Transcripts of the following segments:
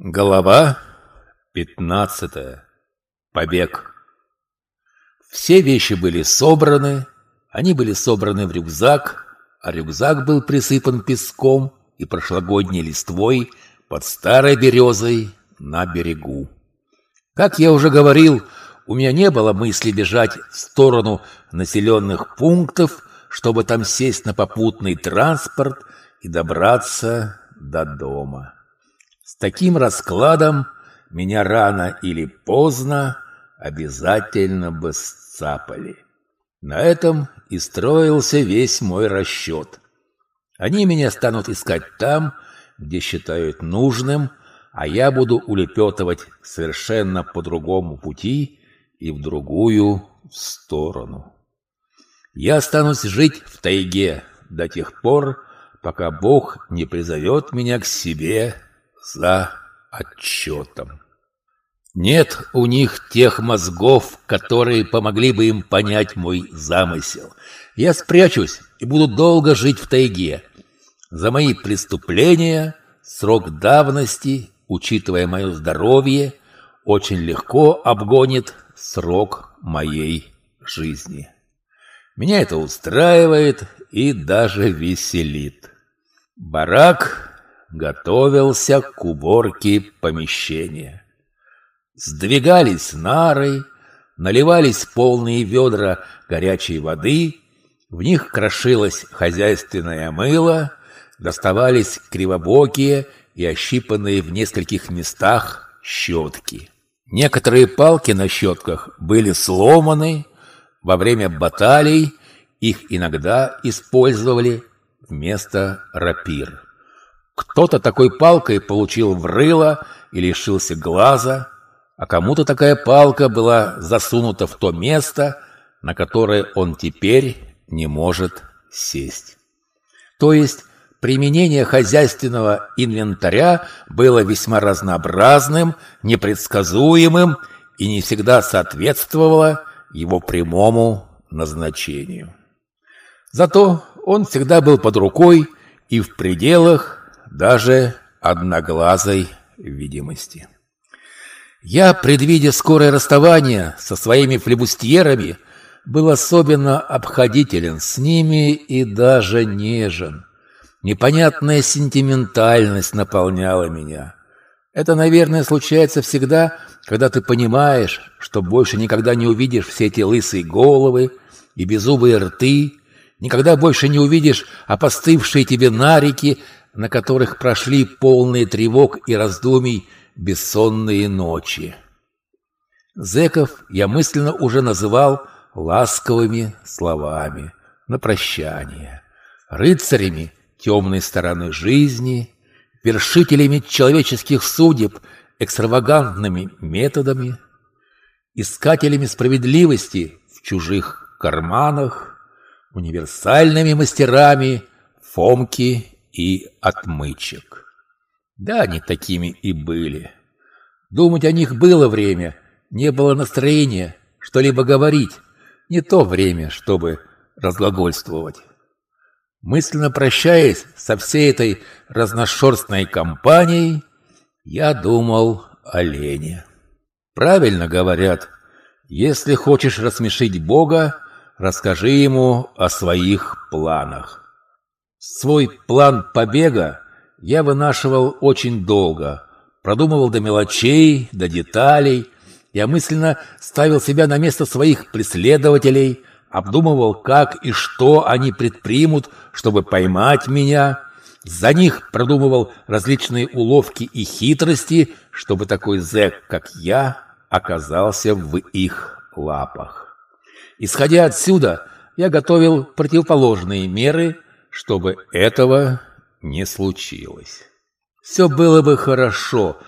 Глава 15. Побег. Все вещи были собраны, они были собраны в рюкзак, а рюкзак был присыпан песком и прошлогодней листвой под старой березой на берегу. Как я уже говорил, у меня не было мысли бежать в сторону населенных пунктов, чтобы там сесть на попутный транспорт и добраться до дома. Таким раскладом меня рано или поздно обязательно бы сцапали. На этом и строился весь мой расчет. Они меня станут искать там, где считают нужным, а я буду улепетывать совершенно по другому пути и в другую сторону. Я останусь жить в тайге до тех пор, пока Бог не призовет меня к себе за отчетом. Нет у них тех мозгов, которые помогли бы им понять мой замысел. Я спрячусь и буду долго жить в тайге. За мои преступления срок давности, учитывая мое здоровье, очень легко обгонит срок моей жизни. Меня это устраивает и даже веселит. Барак готовился к уборке помещения. Сдвигались нары, наливались полные ведра горячей воды, в них крошилось хозяйственное мыло, доставались кривобокие и ощипанные в нескольких местах щетки. Некоторые палки на щетках были сломаны, во время баталий их иногда использовали вместо рапир. Кто-то такой палкой получил в рыло и лишился глаза, а кому-то такая палка была засунута в то место, на которое он теперь не может сесть. То есть применение хозяйственного инвентаря было весьма разнообразным, непредсказуемым и не всегда соответствовало его прямому назначению. Зато он всегда был под рукой и в пределах даже одноглазой видимости. Я, предвидя скорое расставание со своими флебустьерами, был особенно обходителен с ними и даже нежен. Непонятная сентиментальность наполняла меня. Это, наверное, случается всегда, когда ты понимаешь, что больше никогда не увидишь все эти лысые головы и беззубые рты, никогда больше не увидишь опостывшие тебе нарики на которых прошли полные тревог и раздумий бессонные ночи. Зеков я мысленно уже называл ласковыми словами на прощание, рыцарями темной стороны жизни, вершителями человеческих судеб экстравагантными методами, искателями справедливости в чужих карманах, универсальными мастерами Фомки и отмычек. Да, они такими и были. Думать о них было время, не было настроения что-либо говорить. Не то время, чтобы разглагольствовать. Мысленно прощаясь со всей этой разношерстной компанией, я думал о Лене. Правильно говорят, если хочешь рассмешить Бога, расскажи ему о своих планах. Свой план побега я вынашивал очень долго, продумывал до мелочей, до деталей. Я мысленно ставил себя на место своих преследователей, обдумывал, как и что они предпримут, чтобы поймать меня. За них продумывал различные уловки и хитрости, чтобы такой зэк, как я, оказался в их лапах. Исходя отсюда, я готовил противоположные меры – чтобы этого не случилось. Все было бы хорошо,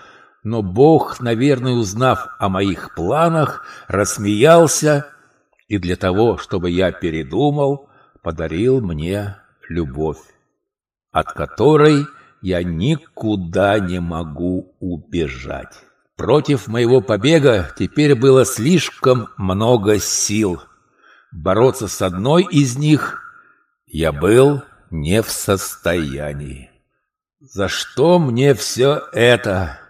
но Бог, наверное, узнав о моих планах, рассмеялся и для того, чтобы я передумал, подарил мне любовь, от которой я никуда не могу убежать. Против моего побега теперь было слишком много сил. Бороться с одной из них я был не в состоянии. За что мне все это?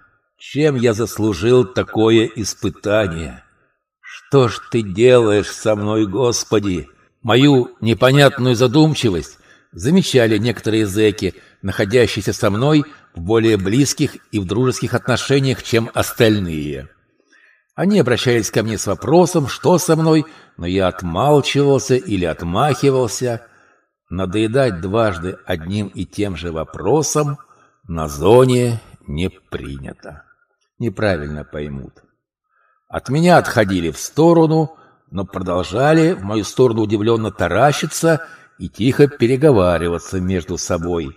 чем я заслужил такое испытание? Что ж ты делаешь со мной, Господи? Мою непонятную задумчивость замечали некоторые зэки, находящиеся со мной в более близких и в дружеских отношениях, чем остальные. Они обращались ко мне с вопросом, что со мной, но я отмалчивался или отмахивался. Надоедать дважды одним и тем же вопросом на зоне не принято. Неправильно поймут. От меня отходили в сторону, но продолжали в мою сторону удивленно таращиться и тихо переговариваться между собой.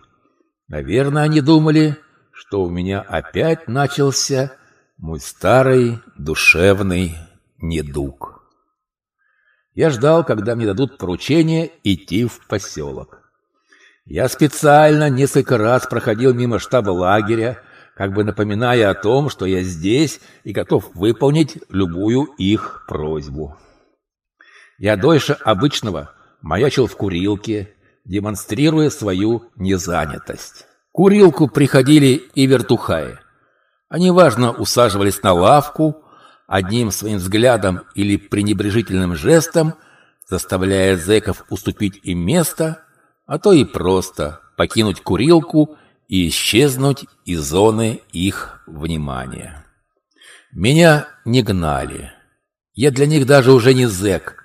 Наверное, они думали, что у меня опять начался мой старый душевный недуг. Я ждал, когда мне дадут поручение идти в поселок. Я специально несколько раз проходил мимо штаба лагеря, как бы напоминая о том, что я здесь и готов выполнить любую их просьбу. Я дольше обычного маячил в курилке, демонстрируя свою незанятость. В курилку приходили и вертухаи. Они важно усаживались на лавку, одним своим взглядом или пренебрежительным жестом, заставляя зэков уступить им место, а то и просто покинуть курилку и исчезнуть из зоны их внимания. Меня не гнали. Я для них даже уже не зэк,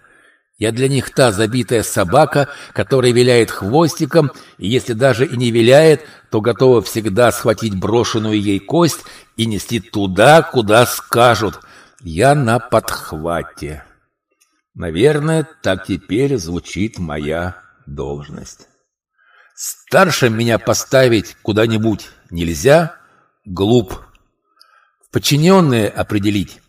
я для них та забитая собака, которая виляет хвостиком, и если даже и не виляет, то готова всегда схватить брошенную ей кость и нести туда, куда скажут. Я на подхвате. Наверное, так теперь звучит моя должность. Старшим меня поставить куда-нибудь нельзя, глуп. В подчиненные определить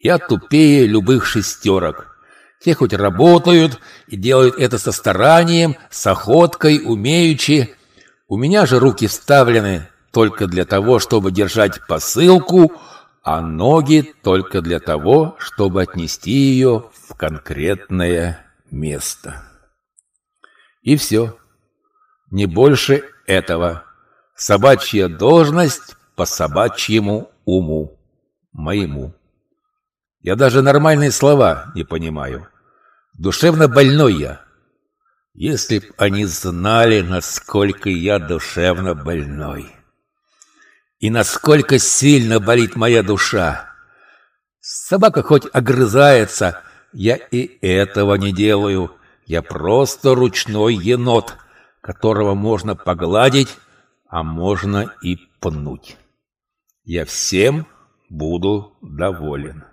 я тупее любых шестерок. Те хоть работают и делают это со старанием, с охоткой, умеючи. У меня же руки вставлены только для того, чтобы держать посылку, а ноги только для того, чтобы отнести ее в конкретное место. И все. Не больше этого. Собачья должность по собачьему уму. Моему. Я даже нормальные слова не понимаю. Душевно больной я. Если б они знали, насколько я душевно больной. И насколько сильно болит моя душа. Собака хоть огрызается, я и этого не делаю. Я просто ручной енот, которого можно погладить, а можно и пнуть. Я всем буду доволен.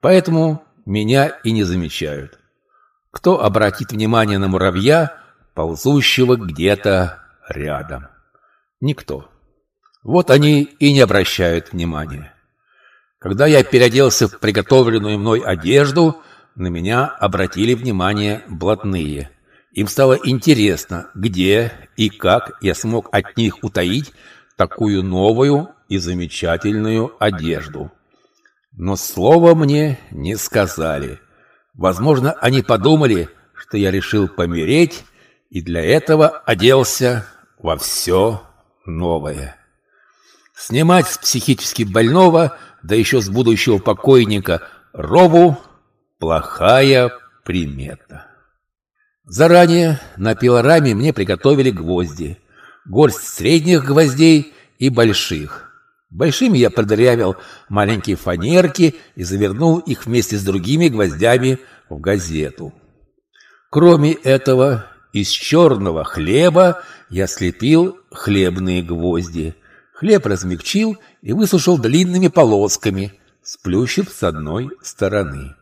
Поэтому меня и не замечают. Кто обратит внимание на муравья, ползущего где-то рядом? Никто. Вот они и не обращают внимания. Когда я переоделся в приготовленную мной одежду, на меня обратили внимание блатные. Им стало интересно, где и как я смог от них утаить такую новую и замечательную одежду. Но слова мне не сказали. Возможно, они подумали, что я решил помереть, и для этого оделся во все новое. Снимать с психически больного, да еще с будущего покойника, рову – плохая примета. Заранее на пилораме мне приготовили гвозди. Горсть средних гвоздей и больших – Большими я продырявил маленькие фанерки и завернул их вместе с другими гвоздями в газету. Кроме этого, из черного хлеба я слепил хлебные гвозди. Хлеб размягчил и высушил длинными полосками, сплющив с одной стороны.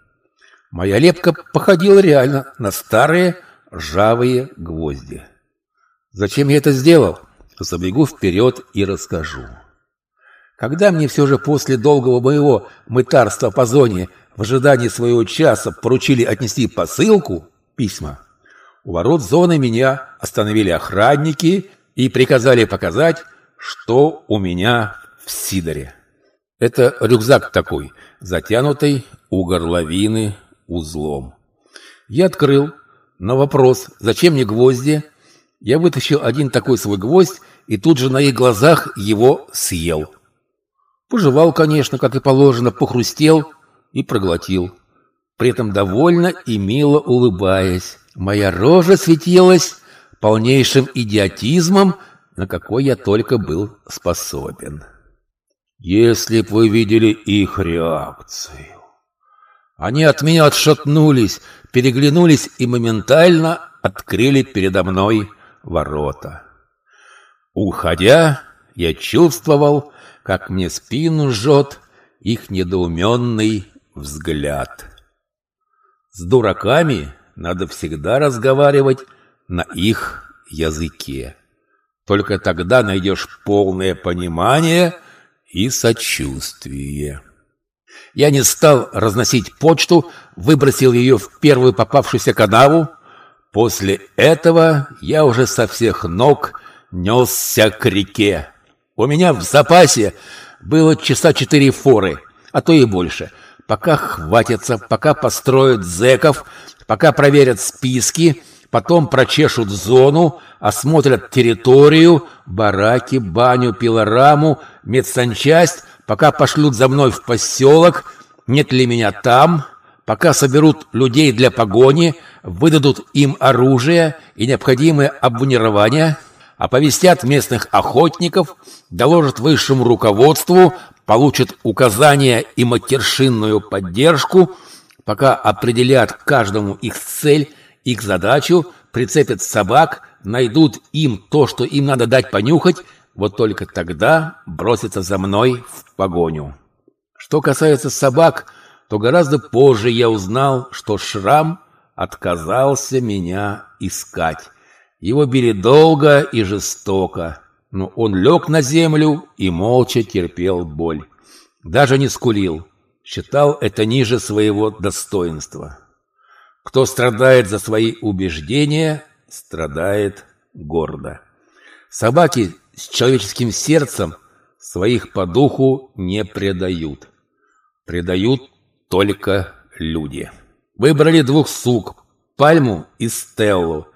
Моя лепка походила реально на старые ржавые гвозди. Зачем я это сделал? Забегу вперед и расскажу. Когда мне все же после долгого моего мытарства по зоне в ожидании своего часа поручили отнести посылку, письма, у ворот зоны меня остановили охранники и приказали показать, что у меня в Сидоре. Это рюкзак такой, затянутый у горловины узлом. Я открыл. На вопрос, зачем мне гвозди, я вытащил один такой свой гвоздь и тут же на их глазах его съел. Пожевал, конечно, как и положено, похрустел и проглотил. При этом довольно и мило улыбаясь. Моя рожа светилась полнейшим идиотизмом, на какой я только был способен. Если б вы видели их реакцию. Они от меня отшатнулись, переглянулись и моментально открыли передо мной ворота. Уходя, я чувствовал, как мне спину жжет их недоуменный взгляд. С дураками надо всегда разговаривать на их языке. Только тогда найдешь полное понимание и сочувствие. Я не стал разносить почту, выбросил ее в первую попавшуюся канаву. После этого я уже со всех ног несся к реке. У меня в запасе было часа четыре форы, а то и больше. Пока хватятся, пока построят зэков, пока проверят списки, потом прочешут зону, осмотрят территорию, бараки, баню, пилораму, медсанчасть, пока пошлют за мной в поселок, нет ли меня там, пока соберут людей для погони, выдадут им оружие и необходимое обмунирование, оповестят местных охотников, доложат высшему руководству, получат указания и матершинную поддержку, пока определят каждому их цель, их задачу, прицепят собак, найдут им то, что им надо дать понюхать, вот только тогда бросятся за мной в погоню. Что касается собак, то гораздо позже я узнал, что Шрам отказался меня искать. Его били долго и жестоко, но он лег на землю и молча терпел боль. Даже не скулил, считал это ниже своего достоинства. Кто страдает за свои убеждения, страдает гордо. Собаки с человеческим сердцем своих по духу не предают. Предают только люди. Выбрали двух сук, Пальму и Стеллу.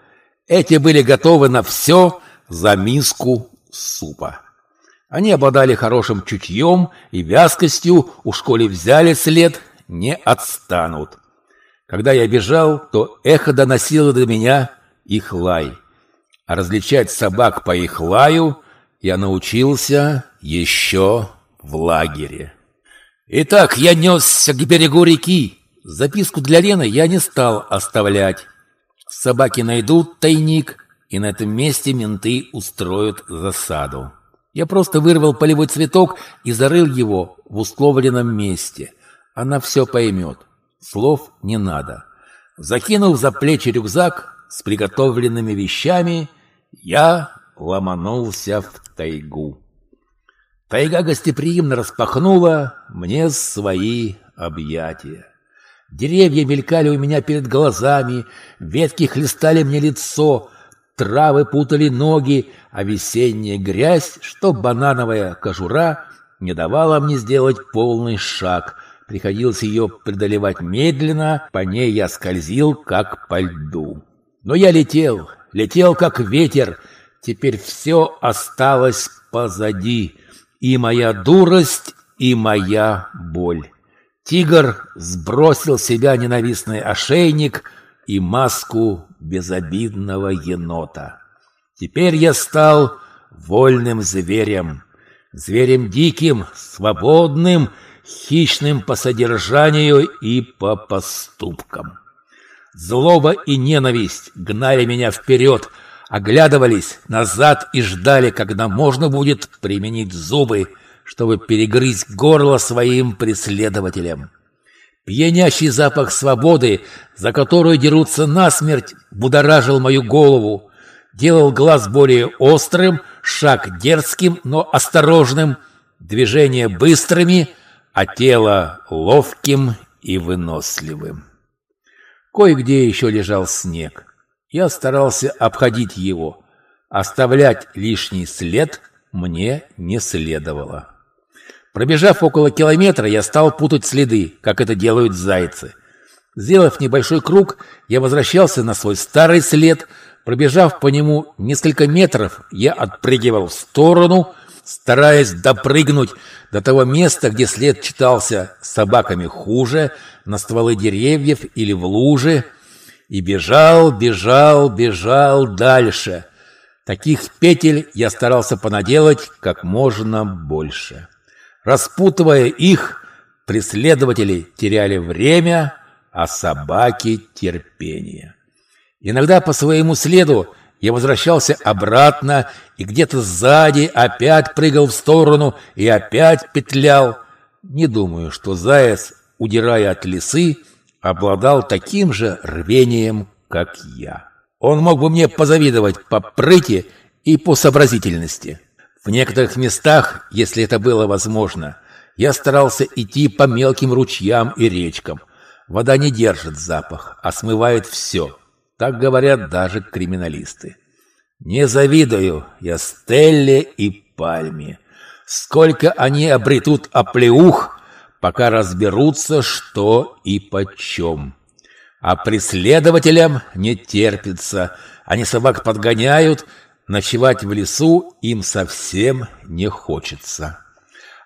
Эти были готовы на все за миску супа. Они обладали хорошим чутьем и вязкостью, у школе взяли след, не отстанут. Когда я бежал, то эхо доносило до меня их лай. А различать собак по их лаю я научился еще в лагере. Итак, я несся к берегу реки. Записку для Лены я не стал оставлять. Собаки найдут тайник, и на этом месте менты устроят засаду. Я просто вырвал полевой цветок и зарыл его в условленном месте. Она все поймет. Слов не надо. Закинув за плечи рюкзак с приготовленными вещами, я ломанулся в тайгу. Тайга гостеприимно распахнула мне свои объятия. Деревья мелькали у меня перед глазами, ветки хлестали мне лицо, травы путали ноги, а весенняя грязь, что банановая кожура, не давала мне сделать полный шаг. Приходилось ее преодолевать медленно, по ней я скользил, как по льду. Но я летел, летел, как ветер, Теперь все осталось позади. И моя дурость, и моя боль. Тигр сбросил с себя ненавистный ошейник и маску безобидного енота. Теперь я стал вольным зверем. Зверем диким, свободным, хищным по содержанию и по поступкам. Злоба и ненависть гнали меня вперед — оглядывались назад и ждали, когда можно будет применить зубы, чтобы перегрызть горло своим преследователям. Пьянящий запах свободы, за которую дерутся насмерть, будоражил мою голову, делал глаз более острым, шаг дерзким, но осторожным, движения быстрыми, а тело ловким и выносливым. Кое-где еще лежал снег. Я старался обходить его. Оставлять лишний след мне не следовало. Пробежав около километра, я стал путать следы, как это делают зайцы. Сделав небольшой круг, я возвращался на свой старый след. Пробежав по нему несколько метров, я отпрыгивал в сторону, стараясь допрыгнуть до того места, где след читался собаками хуже, на стволы деревьев или в луже, и бежал, бежал, бежал дальше. Таких петель я старался понаделать как можно больше. Распутывая их, преследователи теряли время, а собаки — терпение. Иногда по своему следу я возвращался обратно и где-то сзади опять прыгал в сторону и опять петлял. Не думаю, что заяц, удирая от лисы, обладал таким же рвением, как я. Он мог бы мне позавидовать по прыти и по сообразительности. В некоторых местах, если это было возможно, я старался идти по мелким ручьям и речкам. Вода не держит запах, а смывает все. Так говорят даже криминалисты. Не завидую я Стелле и Пальме. Сколько они обретут оплеух, пока разберутся, что и почем. А преследователям не терпится. Они собак подгоняют, ночевать в лесу им совсем не хочется.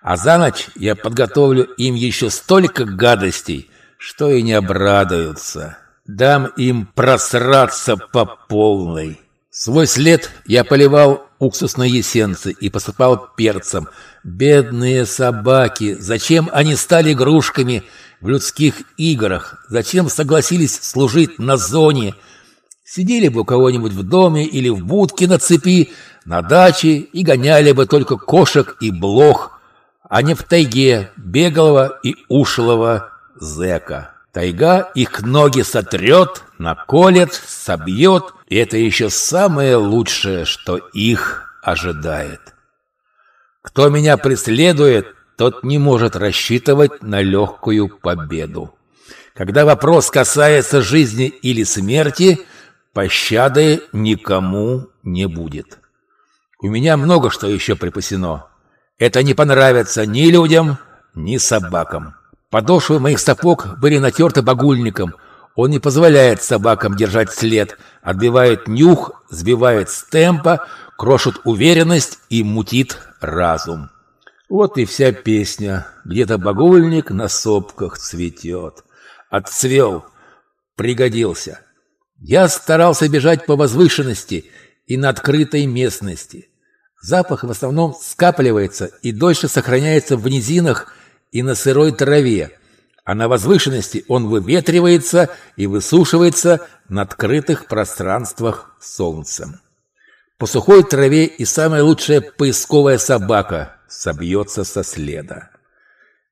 А за ночь я подготовлю им еще столько гадостей, что и не обрадуются. Дам им просраться по полной. Свой след я поливал уксусной эссенцией и посыпал перцем. Бедные собаки! Зачем они стали игрушками в людских играх? Зачем согласились служить на зоне? Сидели бы у кого-нибудь в доме или в будке на цепи, на даче и гоняли бы только кошек и блох, а не в тайге беглого и ушлого зэка. Тайга их ноги сотрет, наколет, собьет, и это еще самое лучшее, что их ожидает. Кто меня преследует, тот не может рассчитывать на легкую победу. Когда вопрос касается жизни или смерти, пощады никому не будет. У меня много что еще припасено. Это не понравится ни людям, ни собакам. Подошвы моих сапог были натерты багульником. Он не позволяет собакам держать след, отбивает нюх, сбивает с темпа, крошит уверенность и мутит разум. Вот и вся песня. Где-то багульник на сопках цветет. Отцвел, пригодился. Я старался бежать по возвышенности и на открытой местности. Запах в основном скапливается и дольше сохраняется в низинах и на сырой траве, а на возвышенности он выветривается и высушивается на открытых пространствах солнцем. По сухой траве и самая лучшая поисковая собака собьется со следа.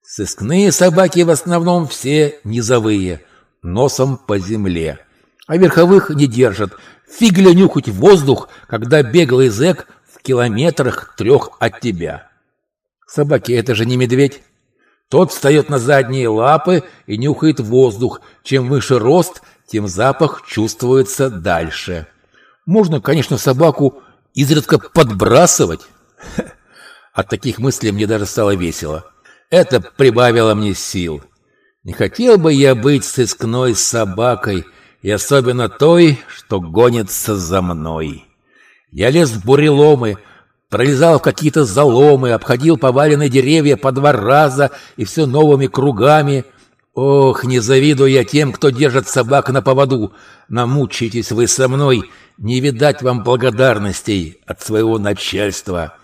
Сыскные собаки в основном все низовые, носом по земле, а верховых не держат. Фигля нюхать воздух, когда беглый зэк в километрах трех от тебя. Собаки — это же не медведь. Тот встает на задние лапы и нюхает воздух. Чем выше рост, тем запах чувствуется дальше. Можно, конечно, собаку изредка подбрасывать. От таких мыслей мне даже стало весело. Это прибавило мне сил. Не хотел бы я быть сыскной собакой, и особенно той, что гонится за мной. Я лез в буреломы, пролезал в какие-то заломы, обходил поваленные деревья по два раза и все новыми кругами. Ох, не завидую я тем, кто держит собак на поводу. Намучаетесь вы со мной, не видать вам благодарностей от своего начальства.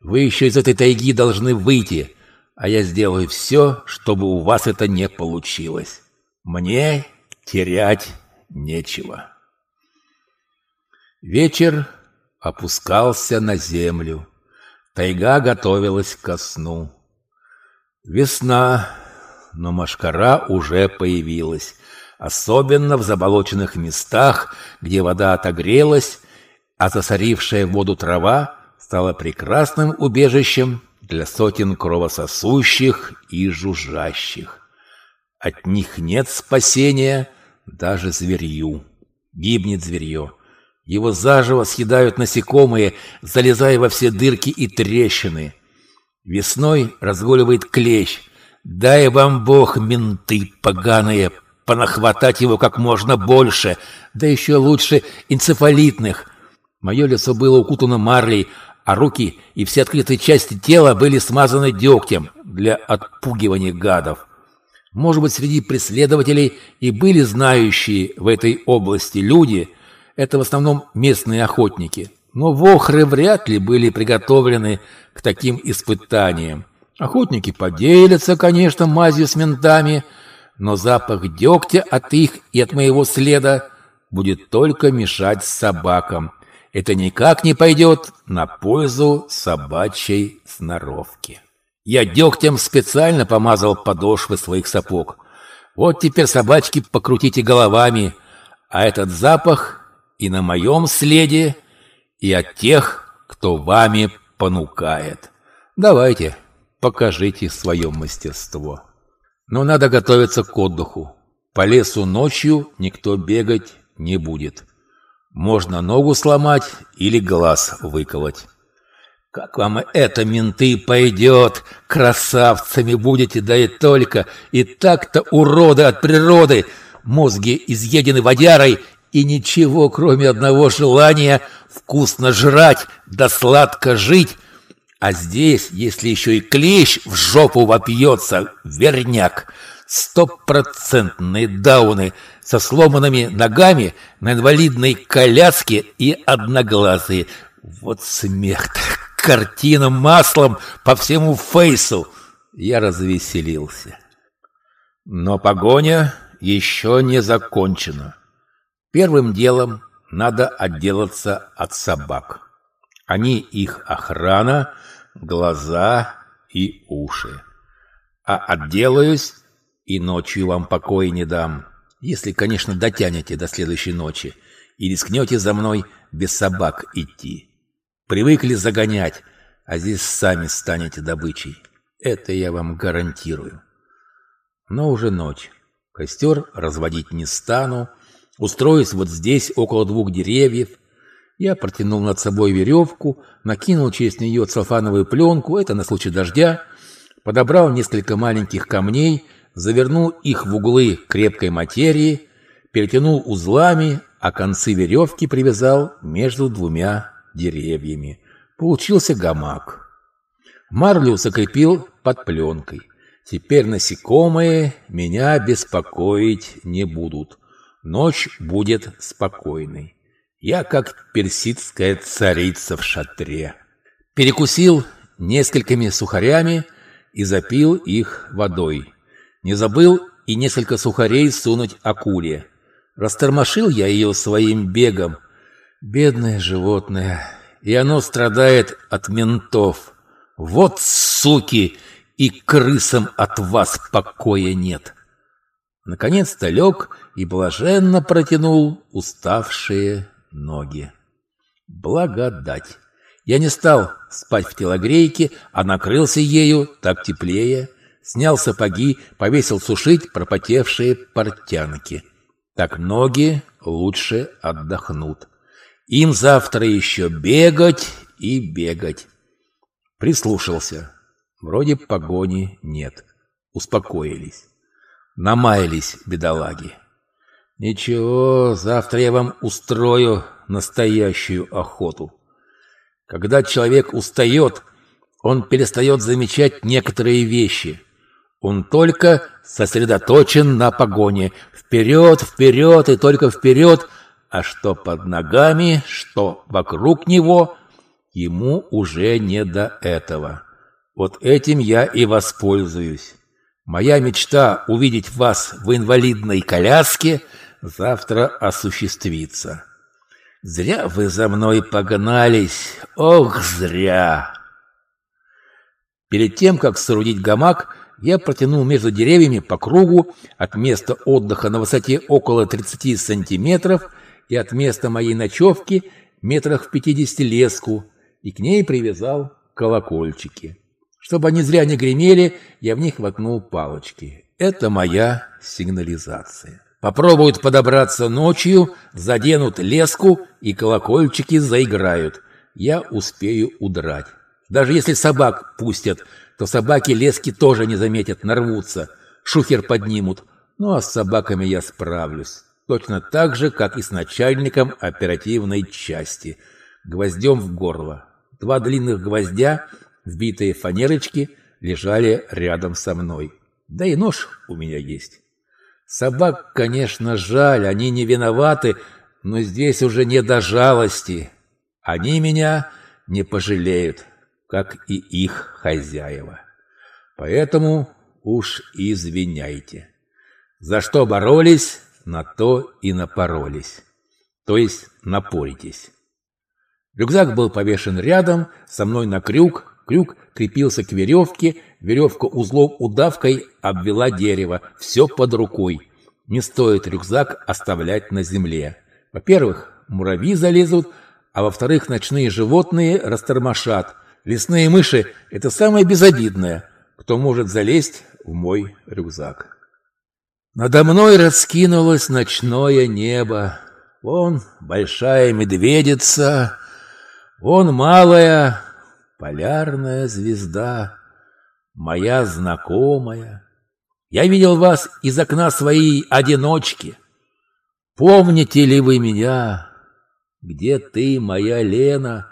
Вы еще из этой тайги должны выйти, а я сделаю все, чтобы у вас это не получилось. Мне терять нечего. Вечер опускался на землю. Тайга готовилась ко сну. Весна, но машкара уже появилась, особенно в заболоченных местах, где вода отогрелась, а засорившая воду трава стала прекрасным убежищем для сотен кровососущих и жужжащих. От них нет спасения даже зверью. Гибнет зверье. Его заживо съедают насекомые, залезая во все дырки и трещины. Весной разгуливает клещ. Дай вам бог, менты поганые, понахватать его как можно больше, да еще лучше энцефалитных. Мое лицо было укутано марлей, а руки и все открытые части тела были смазаны дегтем для отпугивания гадов. Может быть, среди преследователей и были знающие в этой области люди, это в основном местные охотники, но вохры вряд ли были приготовлены к таким испытаниям. Охотники поделятся, конечно, мазью с ментами, но запах дегтя от их и от моего следа будет только мешать собакам, это никак не пойдет на пользу собачьей сноровки. Я дегтем специально помазал подошвы своих сапог. Вот теперь собачки покрутите головами, а этот запах и на моем следе, и от тех, кто вами понукает. Давайте, покажите свое мастерство. Но надо готовиться к отдыху. По лесу ночью никто бегать не будет. Можно ногу сломать или глаз выколоть. Как вам это, менты, пойдет? Красавцами будете, да и только. И так-то уроды от природы. Мозги изъедены водярой, и ничего, кроме одного желания вкусно жрать да сладко жить. А здесь, если еще и клещ в жопу вопьется, верняк — стопроцентные дауны со сломанными ногами на инвалидной коляске и одноглазые. Вот смех-то! Картина маслом по всему фейсу! Я развеселился. Но погоня еще не закончена. Первым делом надо отделаться от собак. Они их охрана, глаза и уши. А отделаюсь и ночью вам покоя не дам, если, конечно, дотянете до следующей ночи и рискнете за мной без собак идти. Привыкли загонять, а здесь сами станете добычей. Это я вам гарантирую. Но уже ночь. Костер разводить не стану. Устроюсь вот здесь, около двух деревьев. Я протянул над собой веревку, накинул через нее целлофановую пленку, это на случай дождя, подобрал несколько маленьких камней завернул их в углы крепкой материи, перетянул узлами, а концы веревки привязал между двумя деревьями. Получился гамак. Марлю закрепил под пленкой. Теперь насекомые меня беспокоить не будут. Ночь будет спокойной. Я как персидская царица в шатре. Перекусил несколькими сухарями и запил их водой. Не забыл и несколько сухарей сунуть акуле. Растормошил я ее своим бегом. Бедное животное. И оно страдает от ментов. Вот суки! И крысам от вас покоя нет. Наконец-то лег и блаженно протянул уставшие ноги. Благодать! Я не стал спать в телогрейке, а накрылся ею так теплее снял сапоги, повесил сушить пропотевшие портянки. Так ноги лучше отдохнут. Им завтра еще бегать и бегать. Прислушался. Вроде погони нет. Успокоились. Намаялись бедолаги. Ничего, завтра я вам устрою настоящую охоту. Когда человек устает, он перестает замечать некоторые вещи – он только сосредоточен на погоне. Вперед, вперед и только вперед. А что под ногами, что вокруг него, ему уже не до этого. Вот этим я и воспользуюсь. Моя мечта увидеть вас в инвалидной коляске завтра осуществится. Зря вы за мной погнались. Ох, зря! Перед тем, как соорудить гамак, я протянул между деревьями по кругу от места отдыха на высоте около 30 сантиметров и от места моей ночевки метрах в 50 леску и к ней привязал колокольчики. Чтобы они зря не гремели, я в них воткнул палочки. Это моя сигнализация. Попробуют подобраться ночью, заденут леску и колокольчики заиграют. Я успею удрать. Даже если собак пустят, то собаки лески тоже не заметят, нарвутся, шухер поднимут. Ну а с собаками я справлюсь. Точно так же, как и с начальником оперативной части. Гвоздем в горло. Два длинных гвоздя, вбитые фанерочки, лежали рядом со мной. Да и нож у меня есть. Собак, конечно, жаль, они не виноваты, но здесь уже не до жалости. Они меня не пожалеют, как и их хозяева. Поэтому уж извиняйте. За что боролись, на то и напоролись. То есть напоритесь. Рюкзак был повешен рядом, со мной на крюк, крюк крепился к веревке, веревка узлом удавкой обвела дерево, все под рукой. Не стоит рюкзак оставлять на земле. Во-первых, муравьи залезут, а во-вторых, ночные животные растормошат. Лесные мыши – это самое безобидное, кто может залезть в мой рюкзак. Надо мной раскинулось ночное небо. Вон большая медведица, вон малая полярная звезда, моя знакомая. Я видел вас из окна своей одиночки. Помните ли вы меня? Где ты, моя Лена?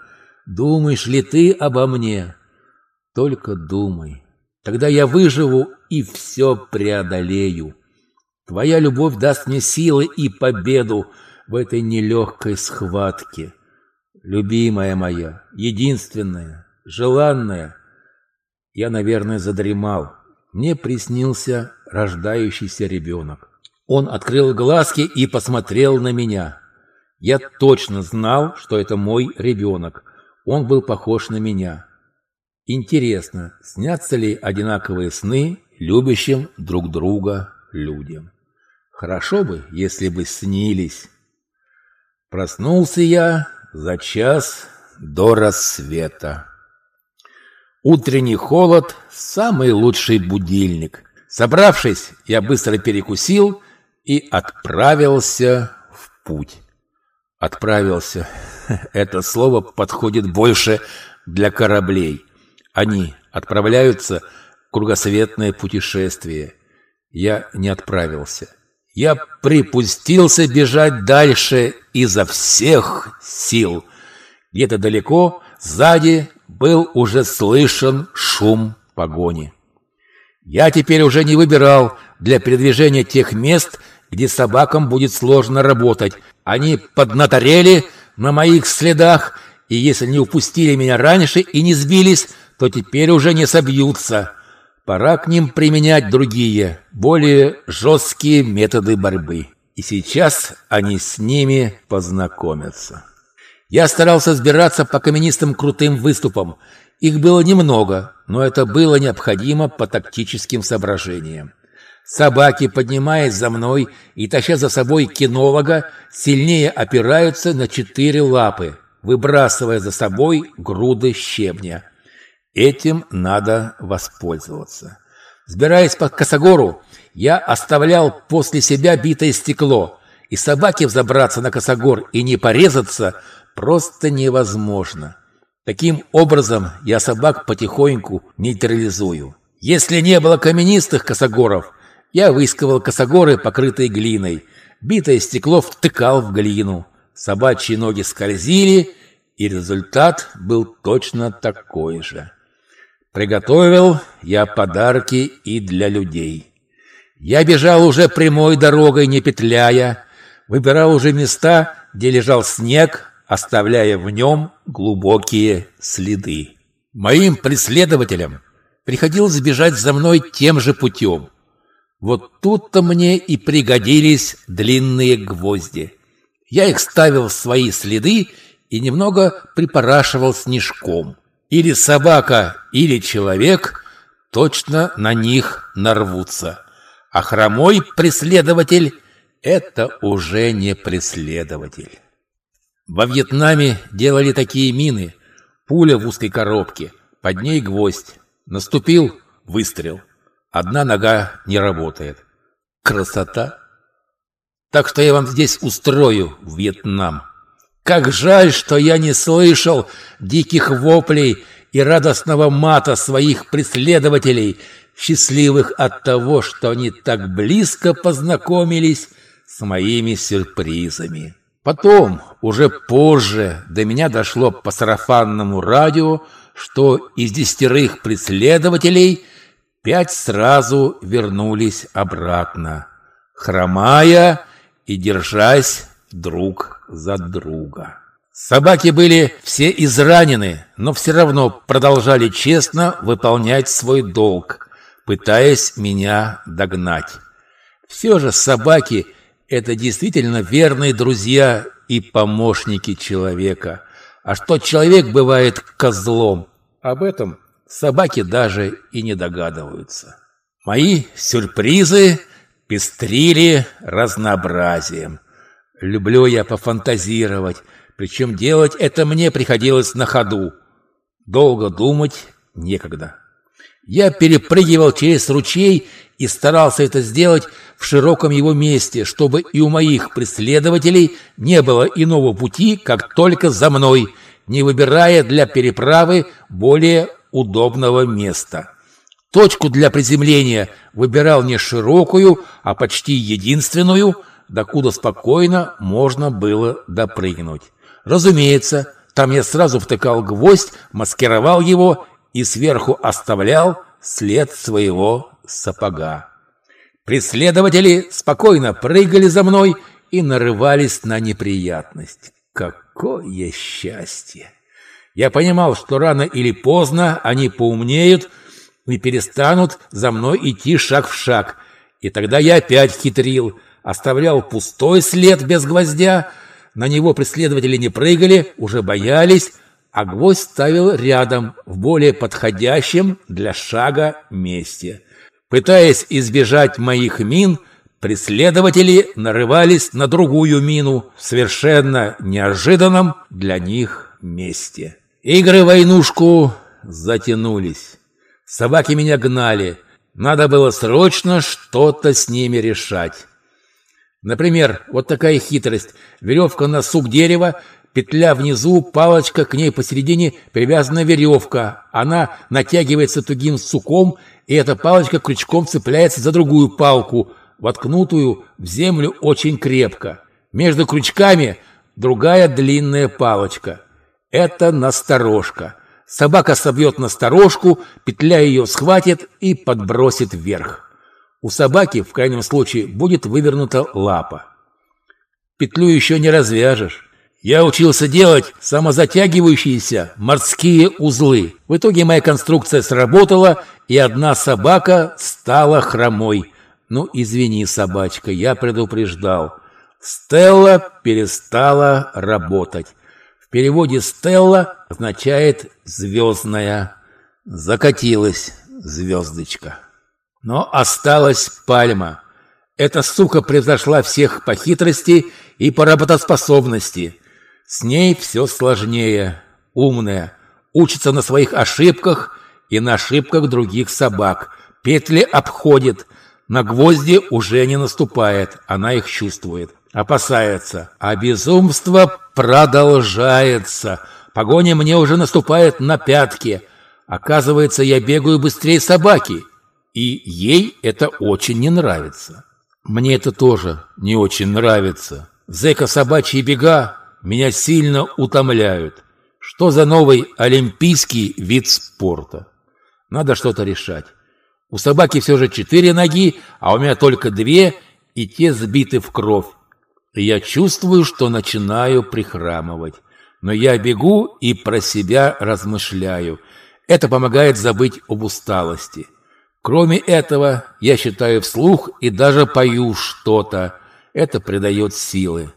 Думаешь ли ты обо мне? Только думай. Тогда я выживу и все преодолею. Твоя любовь даст мне силы и победу в этой нелегкой схватке. Любимая моя, единственная, желанная. Я, наверное, задремал. Мне приснился рождающийся ребенок. Он открыл глазки и посмотрел на меня. Я точно знал, что это мой ребенок. Он был похож на меня. Интересно, снятся ли одинаковые сны любящим друг друга людям? Хорошо бы, если бы снились. Проснулся я за час до рассвета. Утренний холод – самый лучший будильник. Собравшись, я быстро перекусил и отправился в путь. Отправился. Это слово подходит больше для кораблей. Они отправляются в кругосветное путешествие. Я не отправился. Я припустился бежать дальше изо всех сил. Где-то далеко, сзади, был уже слышен шум погони. Я теперь уже не выбирал для передвижения тех мест, где собакам будет сложно работать. Они поднаторели на моих следах, и если не упустили меня раньше и не сбились, то теперь уже не собьются. Пора к ним применять другие, более жесткие методы борьбы. И сейчас они с ними познакомятся. Я старался сбираться по каменистым крутым выступам. Их было немного, но это было необходимо по тактическим соображениям. Собаки, поднимаясь за мной и таща за собой кинолога, сильнее опираются на четыре лапы, выбрасывая за собой груды щебня. Этим надо воспользоваться. Сбираясь по косогору, я оставлял после себя битое стекло, и собаке взобраться на косогор и не порезаться просто невозможно. Таким образом я собак потихоньку нейтрализую. Если не было каменистых косогоров, я выискивал косогоры, покрытые глиной. Битое стекло втыкал в глину. Собачьи ноги скользили, и результат был точно такой же. Приготовил я подарки и для людей. Я бежал уже прямой дорогой, не петляя, выбирал уже места, где лежал снег, оставляя в нем глубокие следы. Моим преследователям приходилось бежать за мной тем же путем. Вот тут-то мне и пригодились длинные гвозди. Я их ставил в свои следы и немного припорашивал снежком. Или собака, или человек точно на них нарвутся. А хромой преследователь — это уже не преследователь. Во Вьетнаме делали такие мины. Пуля в узкой коробке, под ней гвоздь. Наступил — выстрел. Одна нога не работает. Красота! Так что я вам здесь устрою Вьетнам. Как жаль, что я не слышал диких воплей и радостного мата своих преследователей, счастливых от того, что они так близко познакомились с моими сюрпризами. Потом, уже позже, до меня дошло по сарафанному радио, что из десятерых преследователей пять сразу вернулись обратно, хромая и держась друг за друга. Собаки были все изранены, но все равно продолжали честно выполнять свой долг, пытаясь меня догнать. Все же собаки – это действительно верные друзья и помощники человека. А что человек бывает козлом, об этом собаки даже и не догадываются. Мои сюрпризы пестрили разнообразием. Люблю я пофантазировать, причем делать это мне приходилось на ходу. Долго думать некогда. Я перепрыгивал через ручей и старался это сделать в широком его месте, чтобы и у моих преследователей не было иного пути, как только за мной, не выбирая для переправы более удобного места. Точку для приземления выбирал не широкую, а почти единственную, докуда спокойно можно было допрыгнуть. Разумеется, там я сразу втыкал гвоздь, маскировал его и сверху оставлял след своего сапога. Преследователи спокойно прыгали за мной и нарывались на неприятность. Какое счастье! Я понимал, что рано или поздно они поумнеют и перестанут за мной идти шаг в шаг. И тогда я опять хитрил, оставлял пустой след без гвоздя, на него преследователи не прыгали, уже боялись, а гвоздь ставил рядом, в более подходящем для шага месте. Пытаясь избежать моих мин, преследователи нарывались на другую мину в совершенно неожиданном для них месте. Игры войнушку затянулись. Собаки меня гнали. Надо было срочно что-то с ними решать. Например, вот такая хитрость. Веревка на сук дерева, петля внизу, палочка, к ней посередине привязана веревка. Она натягивается тугим суком, и эта палочка крючком цепляется за другую палку, воткнутую в землю очень крепко. Между крючками другая длинная палочка. Это насторожка. Собака собьет насторожку, петля ее схватит и подбросит вверх. У собаки, в крайнем случае, будет вывернута лапа. Петлю еще не развяжешь. Я учился делать самозатягивающиеся морские узлы. В итоге моя конструкция сработала, и одна собака стала хромой. Ну, извини, собачка, я предупреждал. Стелла перестала работать. В переводе «стелла» означает «звездная». Закатилась звездочка. Но осталась пальма. Эта сука превзошла всех по хитрости и по работоспособности. С ней все сложнее. Умная. Учится на своих ошибках и на ошибках других собак. Петли обходит. На гвозди уже не наступает. Она их чувствует. Опасается. А безумство продолжается. Погоня мне уже наступает на пятки. Оказывается, я бегаю быстрее собаки. И ей это очень не нравится. Мне это тоже не очень нравится. Зэка-собачьи бега меня сильно утомляют. Что за новый олимпийский вид спорта? Надо что-то решать. У собаки все же четыре ноги, а у меня только две, и те сбиты в кровь. И я чувствую, что начинаю прихрамывать. Но я бегу и про себя размышляю. Это помогает забыть об усталости. Кроме этого, я считаю вслух и даже пою что-то. Это придает силы.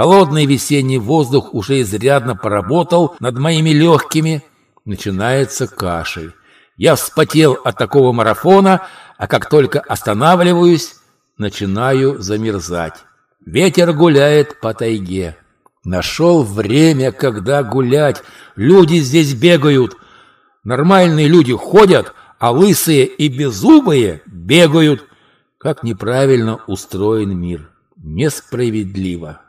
Холодный весенний воздух уже изрядно поработал над моими легкими. Начинается кашель. Я вспотел от такого марафона, а как только останавливаюсь, начинаю замерзать. Ветер гуляет по тайге. Нашел время, когда гулять. Люди здесь бегают. Нормальные люди ходят, а лысые и беззубые бегают. Как неправильно устроен мир. Несправедливо.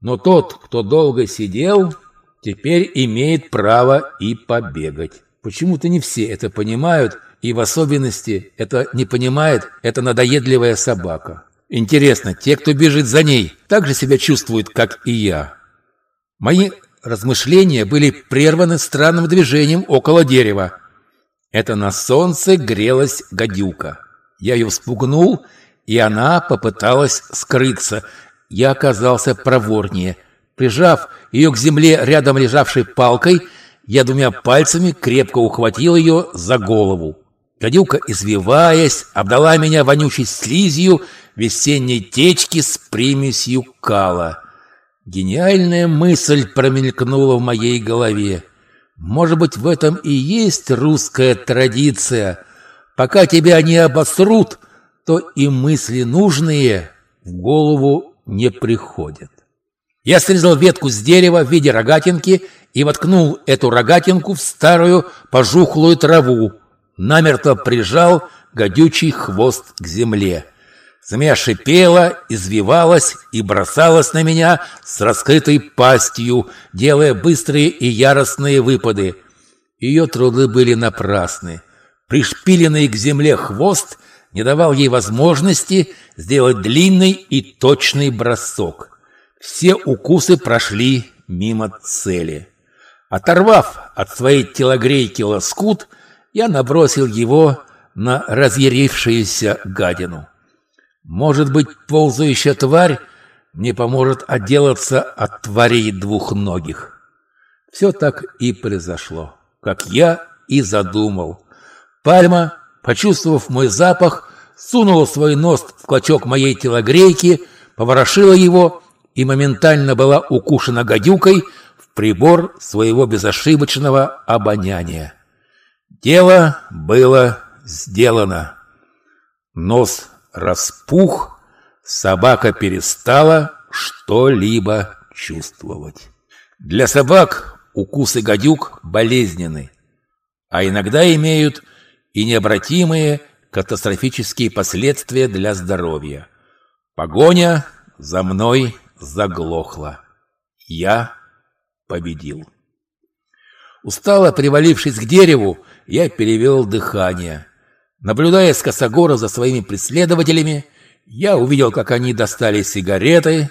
Но тот, кто долго сидел, теперь имеет право и побегать. Почему-то не все это понимают, и в особенности это не понимает эта надоедливая собака. Интересно, те, кто бежит за ней, так же себя чувствуют, как и я. Мои размышления были прерваны странным движением около дерева. Это на солнце грелась гадюка. Я ее спугнул, и она попыталась скрыться. Я оказался проворнее. Прижав ее к земле рядом лежавшей палкой, я двумя пальцами крепко ухватил ее за голову. Гадюка, извиваясь, обдала меня вонючей слизью весенней течки с примесью кала. Гениальная мысль промелькнула в моей голове. Может быть, в этом и есть русская традиция. Пока тебя не обосрут, то и мысли нужные в голову не приходят. Я срезал ветку с дерева в виде рогатинки и воткнул эту рогатинку в старую пожухлую траву, намертво прижал гадючий хвост к земле. Змея шипела, извивалась и бросалась на меня с раскрытой пастью, делая быстрые и яростные выпады. Ее труды были напрасны. Пришпиленный к земле хвост не давал ей возможности сделать длинный и точный бросок. Все укусы прошли мимо цели. Оторвав от своей телогрейки лоскут, я набросил его на разъярившуюся гадину. Может быть, ползающая тварь мне поможет отделаться от тварей двухногих. Все так и произошло, как я и задумал. Пальма, почувствовав мой запах, сунула свой нос в клочок моей телогрейки, поворошила его и моментально была укушена гадюкой в прибор своего безошибочного обоняния. Дело было сделано. Нос распух, собака перестала что-либо чувствовать. Для собак укусы гадюк болезненны, а иногда имеют и необратимые катастрофические последствия для здоровья. Погоня за мной заглохла. Я победил. Устало привалившись к дереву, я перевел дыхание. Наблюдая с косогора за своими преследователями, я увидел, как они достали сигареты,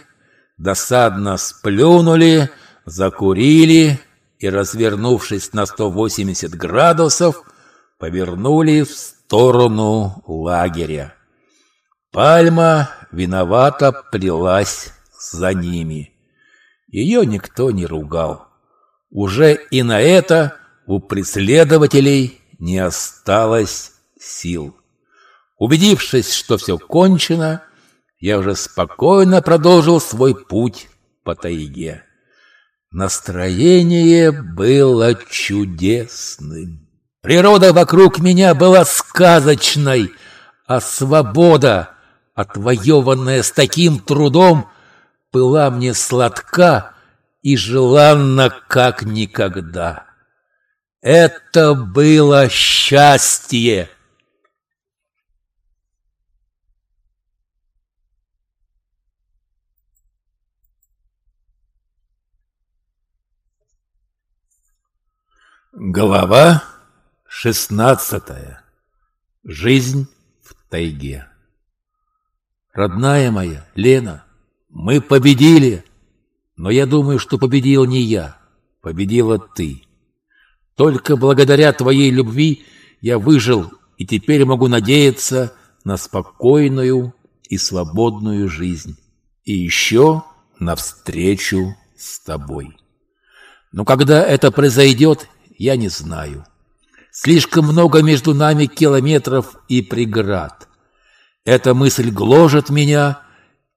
досадно сплюнули, закурили и, развернувшись на 180 градусов, повернули в сторону лагеря. Пальма виновато плелась за ними. Ее никто не ругал. Уже и на это у преследователей не осталось сил. Убедившись, что все кончено, я уже спокойно продолжил свой путь по тайге. Настроение было чудесным. Природа вокруг меня была сказочной, а свобода, отвоеванная с таким трудом, была мне сладка и желанна как никогда. Это было счастье. Глава шестнадцатая. Жизнь в тайге. Родная моя, Лена, мы победили, но я думаю, что победил не я, победила ты. Только благодаря твоей любви я выжил и теперь могу надеяться на спокойную и свободную жизнь. И еще на встречу с тобой. Но когда это произойдет, я не знаю. Слишком много между нами километров и преград. Эта мысль гложет меня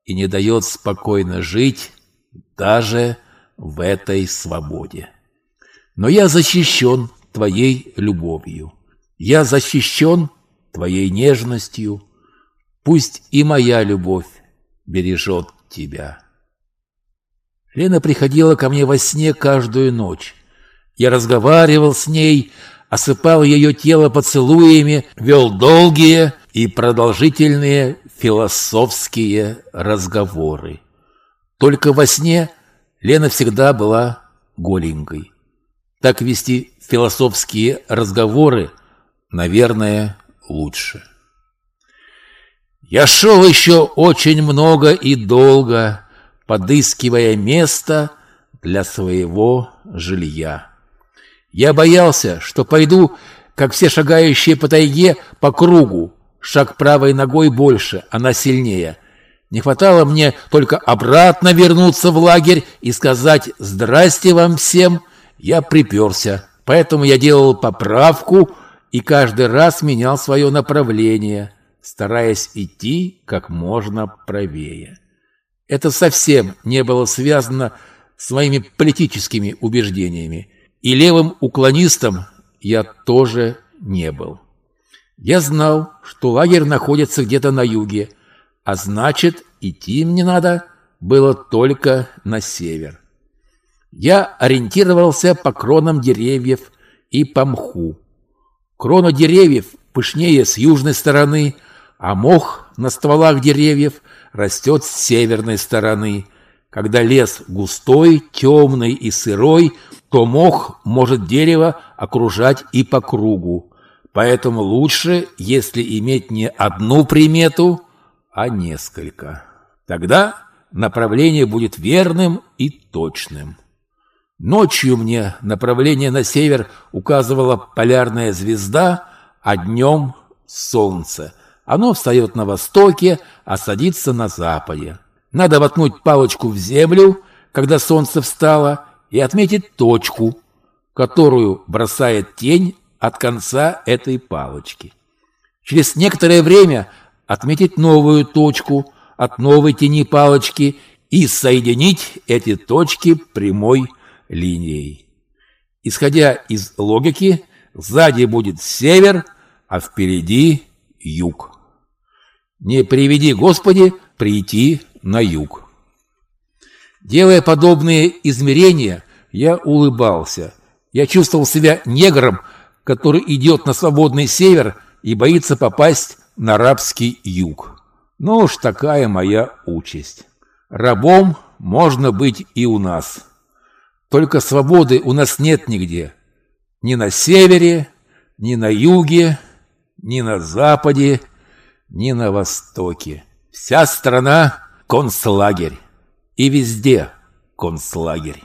и не дает спокойно жить даже в этой свободе. Но я защищен твоей любовью. Я защищен твоей нежностью. Пусть и моя любовь бережет тебя. Лена приходила ко мне во сне каждую ночь. Я разговаривал с ней, осыпал ее тело поцелуями, вел долгие и продолжительные философские разговоры. Только во сне Лена всегда была голенькой. Так вести философские разговоры, наверное, лучше. Я шел еще очень много и долго, подыскивая место для своего жилья. Я боялся, что пойду, как все шагающие по тайге, по кругу. Шаг правой ногой больше, она сильнее. Не хватало мне только обратно вернуться в лагерь и сказать «Здрасте вам всем!» Я приперся, поэтому я делал поправку и каждый раз менял свое направление – стараясь идти как можно правее. Это совсем не было связано с моими политическими убеждениями, и левым уклонистом я тоже не был. Я знал, что лагерь находится где-то на юге, а значит, идти мне надо было только на север. Я ориентировался по кронам деревьев и по мху. Крона деревьев пышнее с южной стороны – а мох на стволах деревьев растет с северной стороны. Когда лес густой, темный и сырой, то мох может дерево окружать и по кругу. Поэтому лучше, если иметь не одну примету, а несколько. Тогда направление будет верным и точным. Ночью мне направление на север указывала полярная звезда, а днем — солнце. Оно встает на востоке, а садится на западе. Надо воткнуть палочку в землю, когда солнце встало, и отметить точку, которую бросает тень от конца этой палочки. Через некоторое время отметить новую точку от новой тени палочки и соединить эти точки прямой линией. Исходя из логики, сзади будет север, а впереди юг. Не приведи, Господи, прийти на юг. Делая подобные измерения, я улыбался. Я чувствовал себя негром, который идет на свободный север и боится попасть на рабский юг. Ну уж такая моя участь. Рабом можно быть и у нас. Только свободы у нас нет нигде. Ни на севере, ни на юге, ни на западе, ни на востоке. Вся страна – концлагерь. И везде концлагерь.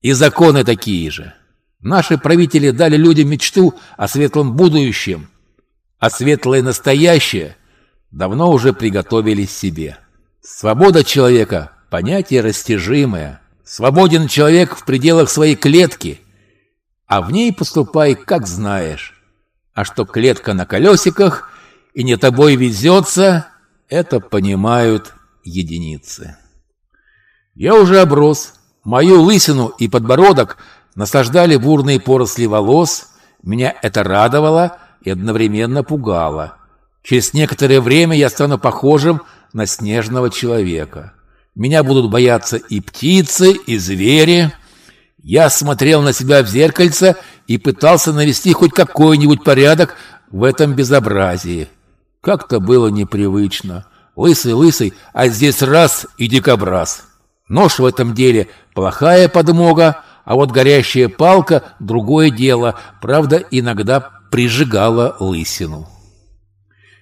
И законы такие же. Наши правители дали людям мечту о светлом будущем, а светлое настоящее давно уже приготовили себе. Свобода человека – понятие растяжимое. Свободен человек в пределах своей клетки, а в ней поступай, как знаешь. А что клетка на колесиках – и не тобой везется, это понимают единицы. Я уже оброс. Мою лысину и подбородок насаждали бурные поросли волос. Меня это радовало и одновременно пугало. Через некоторое время я стану похожим на снежного человека. Меня будут бояться и птицы, и звери. Я смотрел на себя в зеркальце и пытался навести хоть какой-нибудь порядок в этом безобразии. Как-то было непривычно. Лысый-лысый, а здесь раз и дикобраз. Нож в этом деле плохая подмога, а вот горящая палка – другое дело, правда, иногда прижигала лысину.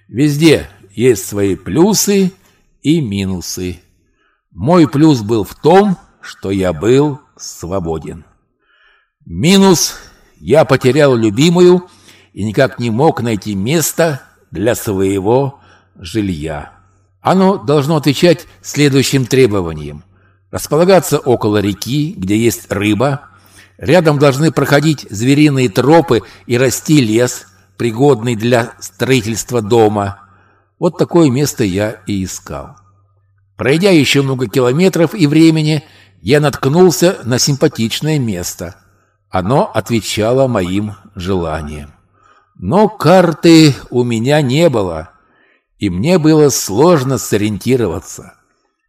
Везде есть свои плюсы и минусы. Мой плюс был в том, что я был свободен. Минус – я потерял любимую и никак не мог найти место, для своего жилья. Оно должно отвечать следующим требованиям. Располагаться около реки, где есть рыба. Рядом должны проходить звериные тропы и расти лес, пригодный для строительства дома. Вот такое место я и искал. Пройдя еще много километров и времени, я наткнулся на симпатичное место. Оно отвечало моим желаниям. Но карты у меня не было, и мне было сложно сориентироваться.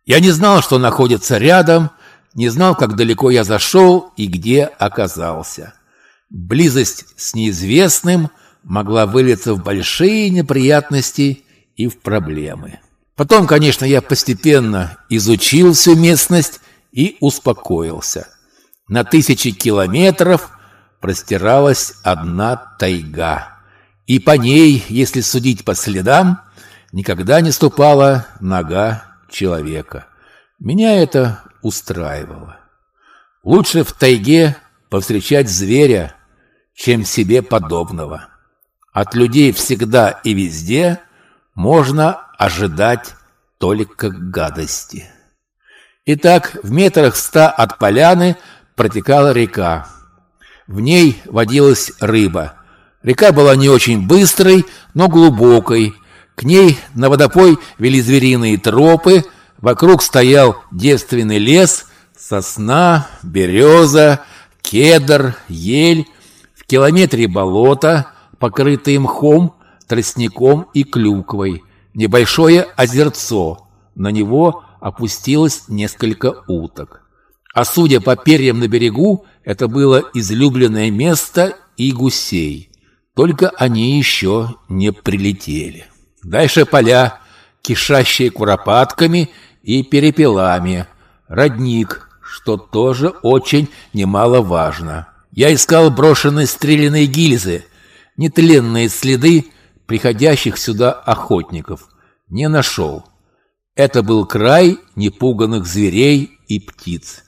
Я не знал, что находится рядом, не знал, как далеко я зашел и где оказался. Близость с неизвестным могла вылиться в большие неприятности и в проблемы. Потом, конечно, я постепенно изучил всю местность и успокоился. На тысячи километров простиралась одна тайга – и по ней, если судить по следам, никогда не ступала нога человека. Меня это устраивало. Лучше в тайге повстречать зверя, чем себе подобного. От людей всегда и везде можно ожидать только гадости. Итак, в метрах ста от поляны протекала река. В ней водилась рыба. Река была не очень быстрой, но глубокой. К ней на водопой вели звериные тропы, вокруг стоял девственный лес, сосна, береза, кедр, ель, в километре болото, покрытые мхом, тростником и клюквой, небольшое озерцо, на него опустилось несколько уток. А судя по перьям на берегу, это было излюбленное место и гусей. Только они еще не прилетели. Дальше поля, кишащие куропатками и перепелами, родник, что тоже очень немаловажно. Я искал брошенные стреляные гильзы, нетленные следы приходящих сюда охотников. Не нашел. Это был край непуганных зверей и птиц.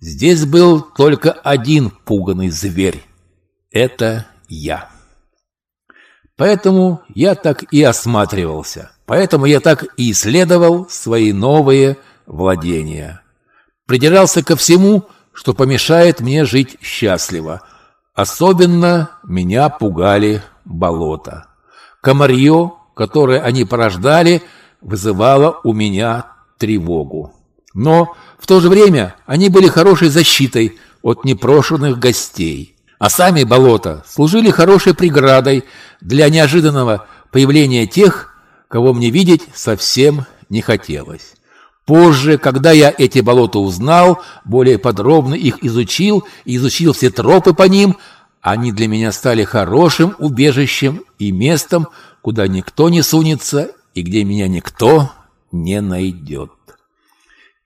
Здесь был только один пуганный зверь. Это я. Поэтому я так и осматривался. Поэтому я так и исследовал свои новые владения. Придирался ко всему, что помешает мне жить счастливо. Особенно меня пугали болота. Комарье, которое они порождали, вызывало у меня тревогу. Но в то же время они были хорошей защитой от непрошенных гостей. А сами болота служили хорошей преградой для неожиданного появления тех, кого мне видеть совсем не хотелось. Позже, когда я эти болота узнал, более подробно их изучил и изучил все тропы по ним, они для меня стали хорошим убежищем и местом, куда никто не сунется и где меня никто не найдет.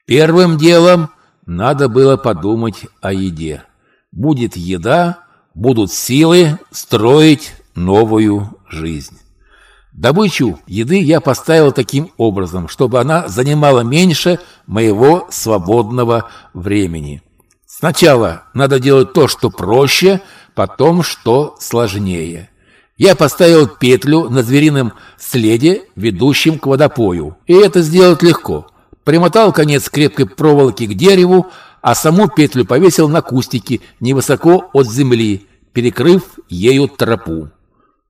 Первым делом надо было подумать о еде. Будет еда, будут силы строить новую жизнь. Добычу еды я поставил таким образом, чтобы она занимала меньше моего свободного времени. Сначала надо делать то, что проще, потом, что сложнее. Я поставил петлю на зверином следе, ведущем к водопою. И это сделать легко – примотал конец крепкой проволоки к дереву, а саму петлю повесил на кустике невысоко от земли, перекрыв ею тропу.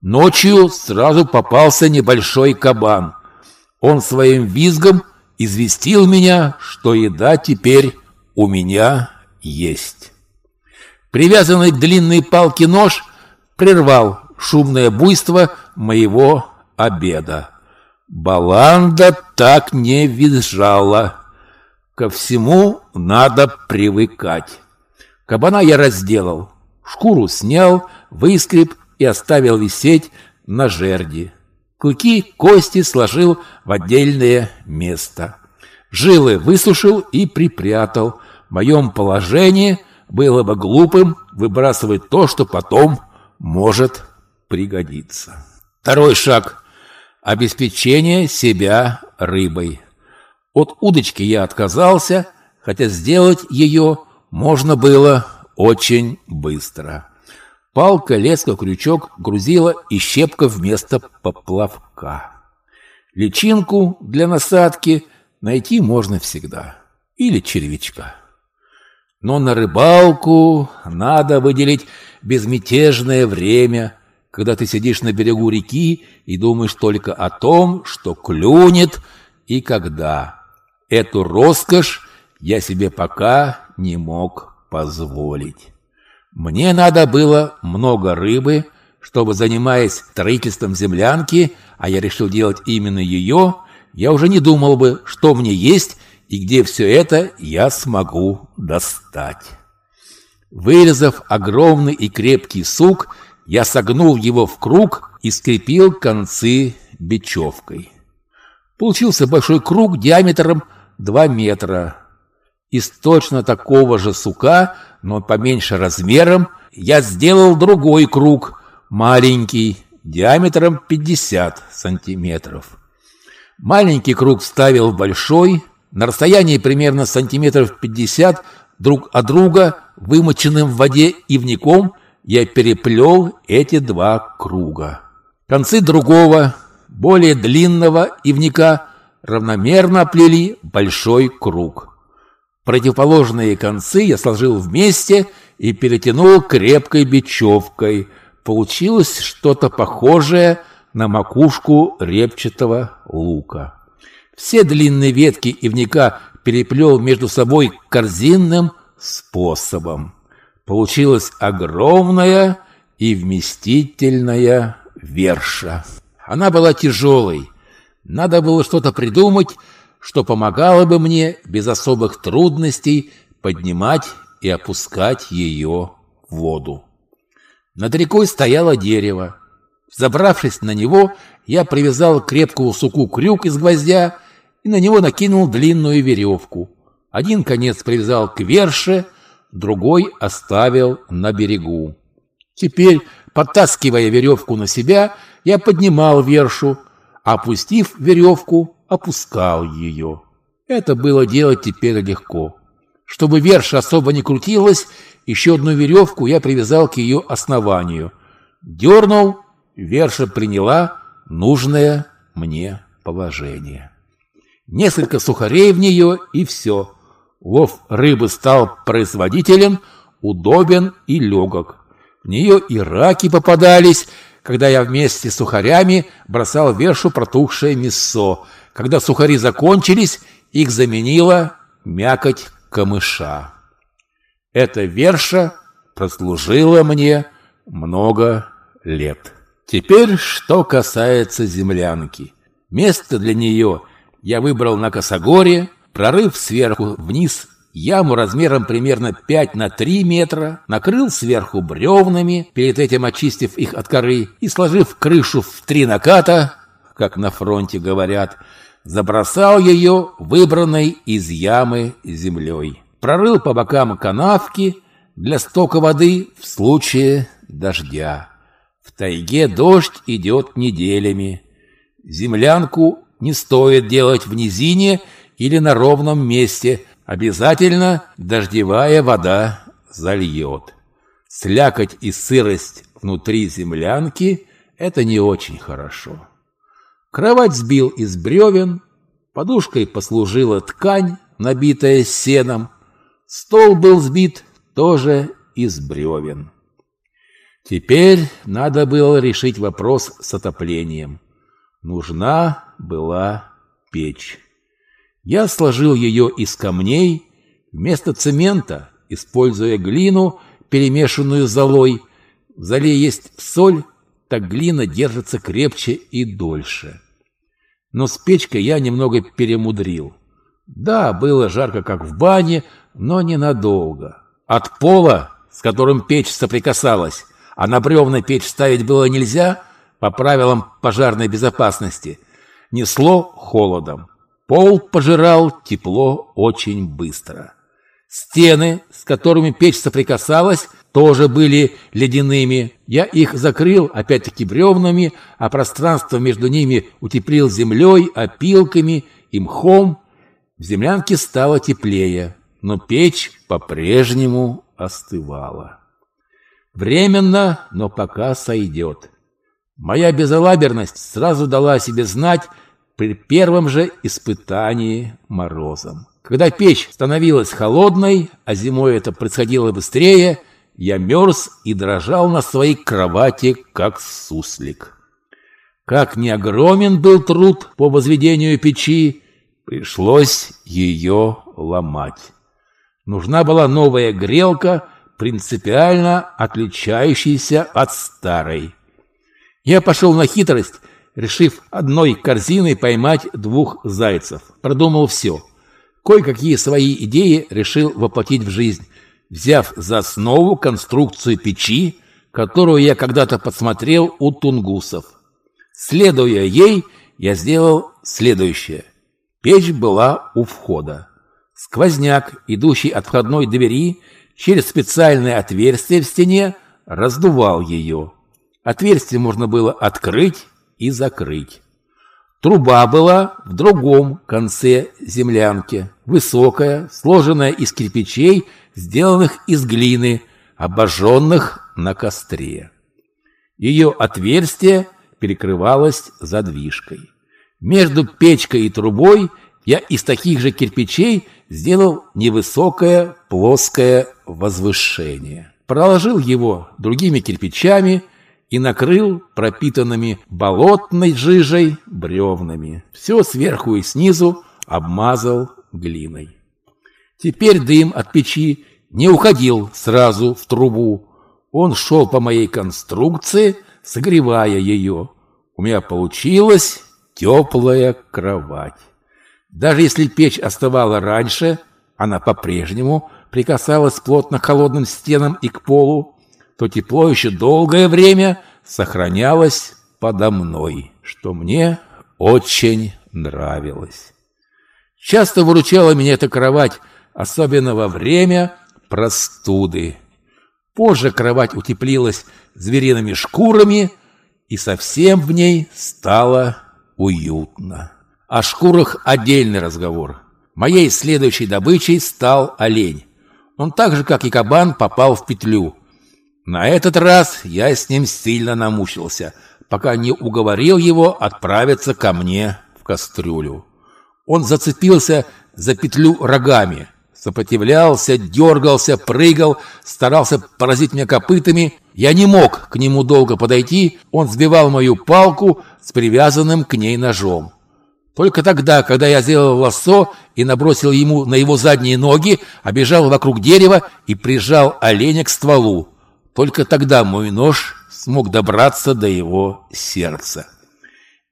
Ночью сразу попался небольшой кабан. Он своим визгом известил меня, что еда теперь у меня есть. Привязанный к длинной палке нож прервал шумное буйство моего обеда. Баланда так не визжала. Ко всему надо привыкать. Кабана я разделал, шкуру снял, выскреб и оставил висеть на жерди. Клыки, кости сложил в отдельное место. Жилы высушил и припрятал. В моем положении было бы глупым выбрасывать то, что потом может пригодиться. Второй шаг обеспечение себя рыбой. От удочки я отказался, хотя сделать ее можно было очень быстро. Палка, леска, крючок грузила и щепка вместо поплавка. Личинку для насадки найти можно всегда. Или червячка. Но на рыбалку надо выделить безмятежное время – когда ты сидишь на берегу реки и думаешь только о том, что клюнет и когда. Эту роскошь я себе пока не мог позволить. Мне надо было много рыбы, чтобы, занимаясь строительством землянки, а я решил делать именно ее, я уже не думал бы, что мне есть и где все это я смогу достать. Вырезав огромный и крепкий сук, я согнул его в круг и скрепил концы бечевкой. Получился большой круг диаметром 2 метра. Из точно такого же сука, но поменьше размером, я сделал другой круг, маленький, диаметром 50 сантиметров. Маленький круг вставил в большой, на расстоянии примерно сантиметров 50 друг от друга, вымоченным в воде ивником, я переплел эти два круга. Концы другого, более длинного ивника равномерно оплели большой круг. Противоположные концы я сложил вместе и перетянул крепкой бечевкой. Получилось что-то похожее на макушку репчатого лука. Все длинные ветки ивника переплел между собой корзинным способом. Получилась огромная и вместительная верша. Она была тяжелой. Надо было что-то придумать, что помогало бы мне без особых трудностей поднимать и опускать ее в воду. Над рекой стояло дерево. Забравшись на него, я привязал к крепкому суку крюк из гвоздя и на него накинул длинную веревку. Один конец привязал к верше, другой оставил на берегу. Теперь, подтаскивая веревку на себя, я поднимал вершу, опустив веревку, опускал ее. Это было делать теперь легко. Чтобы верша особо не крутилась, еще одну веревку я привязал к ее основанию. Дернул, верша приняла нужное мне положение. Несколько сухарей в нее и все. Лов рыбы стал производителен, удобен и легок. В нее и раки попадались, когда я вместе с сухарями бросал вершу протухшее мясо. Когда сухари закончились, их заменила мякоть камыша. Эта верша прослужила мне много лет. Теперь, что касается землянки. Место для нее я выбрал на Косогоре, прорыв сверху вниз яму размером примерно 5 на 3 метра, накрыл сверху бревнами, перед этим очистив их от коры, и, сложив крышу в три наката, как на фронте говорят, забросал ее выбранной из ямы землей. Прорыл по бокам канавки для стока воды в случае дождя. В тайге дождь идет неделями. Землянку не стоит делать в низине или на ровном месте. Обязательно дождевая вода зальет. Слякоть и сырость внутри землянки – это не очень хорошо. Кровать сбил из бревен, подушкой послужила ткань, набитая сеном. Стол был сбит тоже из бревен. Теперь надо было решить вопрос с отоплением. Нужна была печь. Я сложил ее из камней вместо цемента, используя глину, перемешанную золой. В золе есть соль, так глина держится крепче и дольше. Но с печкой я немного перемудрил. Да, было жарко, как в бане, но ненадолго. От пола, с которым печь соприкасалась, а на бревна печь ставить было нельзя по правилам пожарной безопасности. Несло холодом. Пол пожирал тепло очень быстро. Стены, с которыми печь соприкасалась, тоже были ледяными. Я их закрыл, опять-таки, бревнами, а пространство между ними утеплил землей, опилками и мхом. В землянке стало теплее, но печь по-прежнему остывала. Временно, но пока сойдет. Моя безалаберность сразу дала себе знать при первом же испытании морозом. Когда печь становилась холодной, а зимой это происходило быстрее, я мерз и дрожал на своей кровати, как суслик. Как не огромен был труд по возведению печи, пришлось ее ломать. Нужна была новая грелка — принципиально отличающийся от старой. Я пошел на хитрость, решив одной корзиной поймать двух зайцев. Продумал все. Кое-какие свои идеи решил воплотить в жизнь, взяв за основу конструкцию печи, которую я когда-то подсмотрел у тунгусов. Следуя ей, я сделал следующее. Печь была у входа. Сквозняк, идущий от входной двери, через специальное отверстие в стене раздувал ее. Отверстие можно было открыть и закрыть. Труба была в другом конце землянки, высокая, сложенная из кирпичей, сделанных из глины, обожженных на костре. Ее отверстие перекрывалось задвижкой. Между печкой и трубой я из таких же кирпичей сделал невысокое плоское возвышение. Проложил его другими кирпичами и накрыл пропитанными болотной жижей бревнами. Все сверху и снизу обмазал глиной. Теперь дым от печи не уходил сразу в трубу. Он шел по моей конструкции, согревая ее. У меня получилась теплая кровать. Даже если печь оставала раньше, она по-прежнему прикасалась плотно к холодным стенам и к полу, то тепло еще долгое время сохранялось подо мной, что мне очень нравилось. Часто выручала меня эта кровать, особенно во время простуды. Позже кровать утеплилась звериными шкурами, и совсем в ней стало уютно. О шкурах отдельный разговор. Моей следующей добычей стал олень. Он так же, как и кабан, попал в петлю. На этот раз я с ним сильно намучился, пока не уговорил его отправиться ко мне в кастрюлю. Он зацепился за петлю рогами, сопротивлялся, дергался, прыгал, старался поразить меня копытами. Я не мог к нему долго подойти, он сбивал мою палку с привязанным к ней ножом. Только тогда, когда я сделал лассо и набросил ему на его задние ноги, обежал вокруг дерева и прижал оленя к стволу, только тогда мой нож смог добраться до его сердца.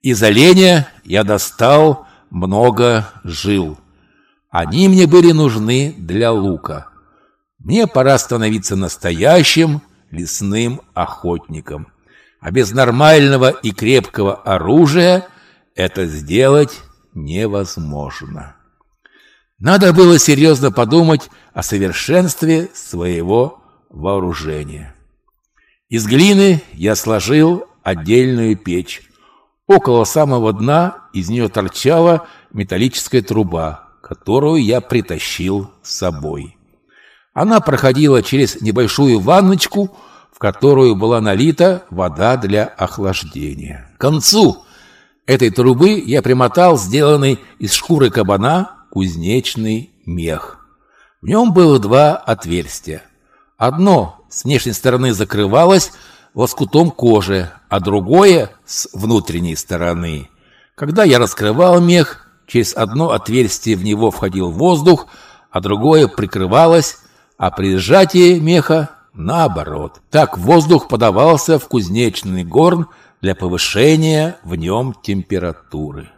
Из оленя я достал много жил. Они мне были нужны для лука. Мне пора становиться настоящим лесным охотником. А без нормального и крепкого оружия это сделать невозможно. Надо было серьезно подумать о совершенстве своего вооружения. Из глины я сложил отдельную печь. Около самого дна из нее торчала металлическая труба, которую я притащил с собой. Она проходила через небольшую ванночку, в которую была налита вода для охлаждения. К концу этой трубы я примотал сделанный из шкуры кабана кузнечный мех. В нем было два отверстия. Одно с внешней стороны закрывалось лоскутом кожи, а другое с внутренней стороны. Когда я раскрывал мех, через одно отверстие в него входил воздух, а другое прикрывалось, а при сжатии меха наоборот. Так воздух подавался в кузнечный горн для повышения в нем температуры.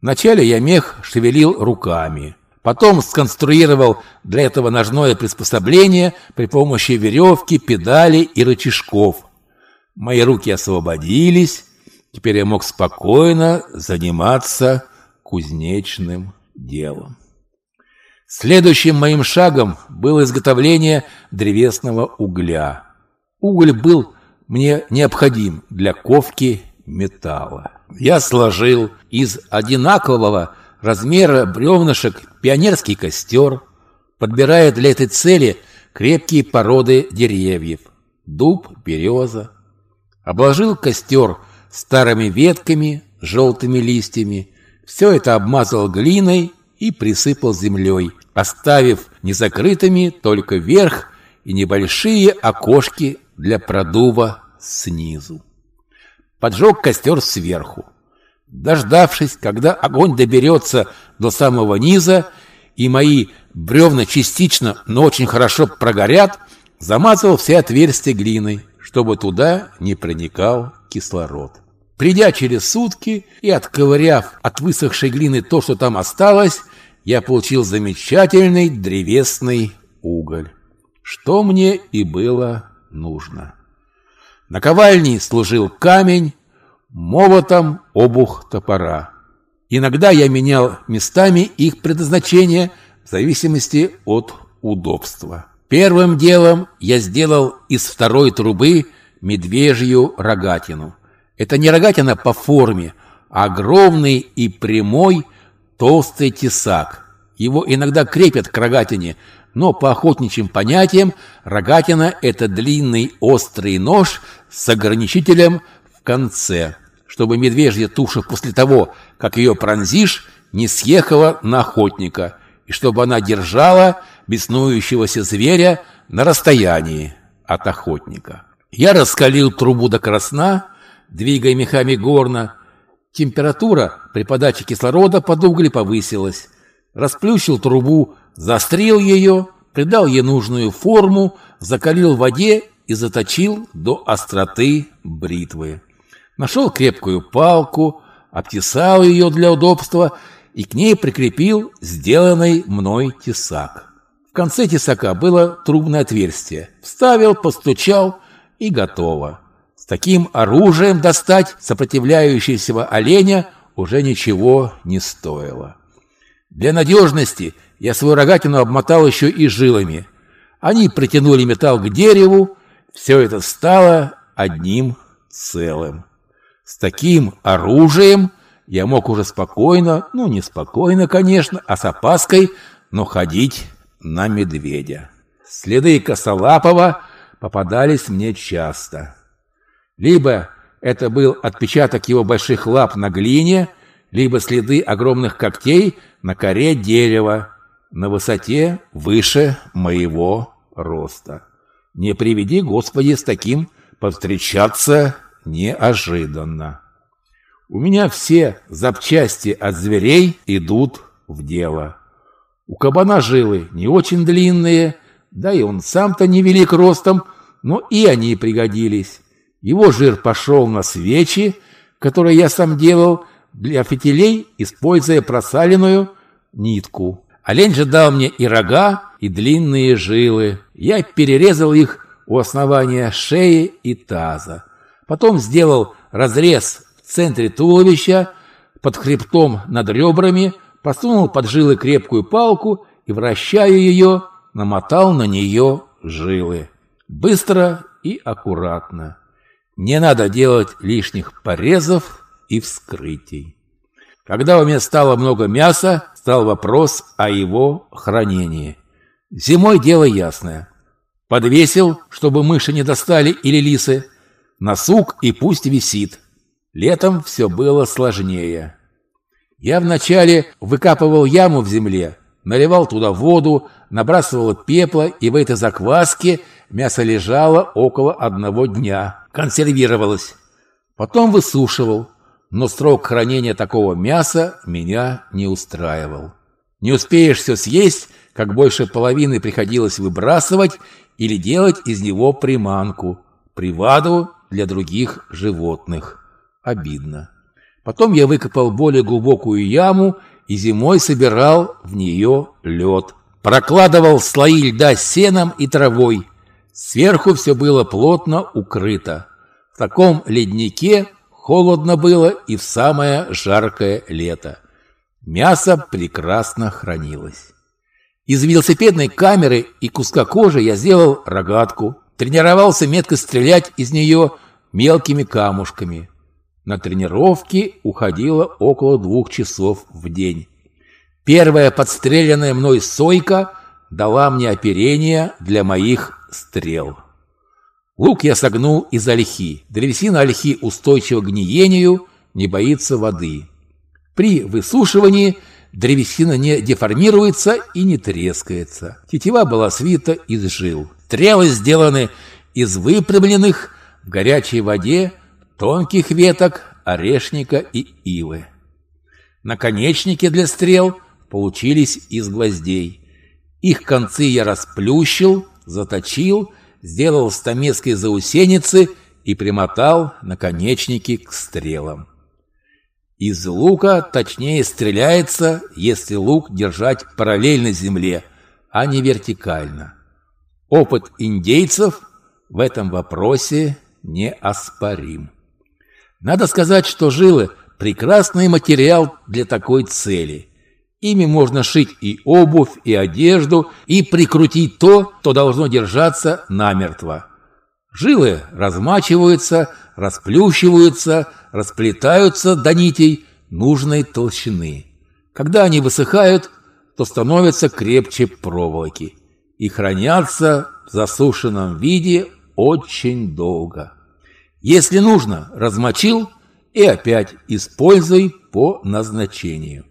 Вначале я мех шевелил руками, потом сконструировал для этого ножное приспособление при помощи веревки, педали и рычажков. Мои руки освободились, теперь я мог спокойно заниматься кузнечным делом. Следующим моим шагом было изготовление древесного угля. Уголь был мне необходим для ковки металла. Я сложил из одинакового размера бревнышек пионерский костер, подбирая для этой цели крепкие породы деревьев – дуб, береза. Обложил костер старыми ветками, желтыми листьями. Все это обмазал глиной и присыпал землей, оставив незакрытыми только верх и небольшие окошки для продува снизу. Поджег костер сверху. Дождавшись, когда огонь доберется до самого низа, и мои бревна частично, но очень хорошо прогорят, замазал все отверстия глиной, чтобы туда не проникал кислород. Придя через сутки и отковыряв от высохшей глины то, что там осталось, я получил замечательный древесный уголь, что мне и было нужно. На ковальне служил камень, молотом обух топора. Иногда я менял местами их предназначение в зависимости от удобства. Первым делом я сделал из второй трубы медвежью рогатину. Это не рогатина по форме, огромный и прямой толстый тесак. Его иногда крепят к рогатине, но по охотничьим понятиям рогатина – это длинный острый нож с ограничителем в конце, чтобы медвежья туша после того, как ее пронзишь, не съехала на охотника, и чтобы она держала беснующегося зверя на расстоянии от охотника. Я раскалил трубу до красна, двигая мехами горна. Температура при подаче кислорода под угли повысилась. Расплющил трубу, застрел ее, придал ей нужную форму, закалил в воде и заточил до остроты бритвы. Нашел крепкую палку, обтесал ее для удобства и к ней прикрепил сделанный мной тесак. В конце тесака было трубное отверстие. Вставил, постучал и готово. Таким оружием достать сопротивляющегося оленя уже ничего не стоило. Для надежности я свою рогатину обмотал еще и жилами. Они притянули металл к дереву, все это стало одним целым. С таким оружием я мог уже спокойно, ну не спокойно, конечно, а с опаской, но ходить на медведя. Следы Косолапова попадались мне часто. Либо это был отпечаток его больших лап на глине, либо следы огромных когтей на коре дерева на высоте выше моего роста. Не приведи, Господи, с таким повстречаться неожиданно. У меня все запчасти от зверей идут в дело. У кабана жилы не очень длинные, да и он сам-то невелик ростом, но и они пригодились. Его жир пошел на свечи, которые я сам делал для фитилей, используя просаленную нитку. Олень же дал мне и рога, и длинные жилы. Я перерезал их у основания шеи и таза. Потом сделал разрез в центре туловища, под хребтом над ребрами, посунул под жилы крепкую палку и, вращая ее, намотал на нее жилы. Быстро и аккуратно. Не надо делать лишних порезов и вскрытий. Когда у меня стало много мяса, стал вопрос о его хранении. Зимой дело ясное. Подвесил, чтобы мыши не достали или лисы, на сук и пусть висит. Летом все было сложнее. Я вначале выкапывал яму в земле, наливал туда воду, набрасывал пепла, и в этой закваске мясо лежало около одного дня, консервировалось. Потом высушивал, но срок хранения такого мяса меня не устраивал. Не успеешь все съесть, как больше половины приходилось выбрасывать или делать из него приманку, приваду для других животных. Обидно. Потом я выкопал более глубокую яму и зимой собирал в нее лед. Прокладывал слои льда сеном и травой. Сверху все было плотно укрыто. В таком леднике холодно было и в самое жаркое лето. Мясо прекрасно хранилось. Из велосипедной камеры и куска кожи я сделал рогатку. Тренировался метко стрелять из нее мелкими камушками. На тренировки уходило около двух часов в день. Первая подстреленная мной сойка дала мне оперение для моих стрел. Лук я согнул из ольхи. Древесина ольхи устойчива к гниению, не боится воды. При высушивании древесина не деформируется и не трескается. Тетива была свита из жил. Стрелы сделаны из выпрямленных в горячей воде тонких веток орешника и ивы. Наконечники для стрел получились из гвоздей. Их концы я расплющил, заточил, сделал стамеской заусеницы и примотал наконечники к стрелам. Из лука точнее стреляется, если лук держать параллельно земле, а не вертикально. Опыт индейцев в этом вопросе неоспорим. Надо сказать, что жилы – прекрасный материал для такой цели. Ими можно шить и обувь, и одежду, и прикрутить то, что должно держаться намертво. Жилы размачиваются, расплющиваются, расплетаются до нитей нужной толщины. Когда они высыхают, то становятся крепче проволоки и хранятся в засушенном виде очень долго. Если нужно, размочил и опять используй по назначению.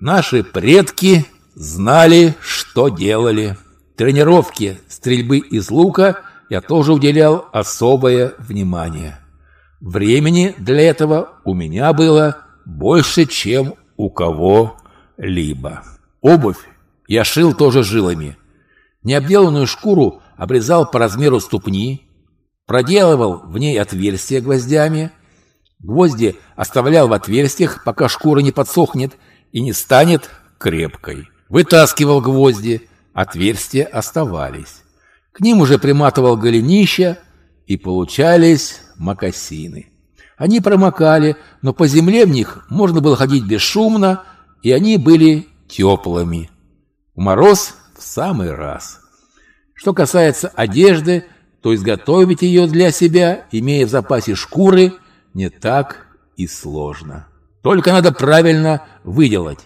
Наши предки знали, что делали. Тренировке стрельбы из лука я тоже уделял особое внимание. Времени для этого у меня было больше, чем у кого-либо. Обувь я шил тоже жилами. Необделанную шкуру обрезал по размеру ступни, проделывал в ней отверстия гвоздями, гвозди оставлял в отверстиях, пока шкура не подсохнет и не станет крепкой. Вытаскивал гвозди, отверстия оставались. К ним уже приматывал голенища, и получались мокасины. Они промокали, но по земле в них можно было ходить бесшумно, и они были теплыми. В мороз в самый раз. Что касается одежды, то изготовить ее для себя, имея в запасе шкуры, не так и сложно. Только надо правильно выделать.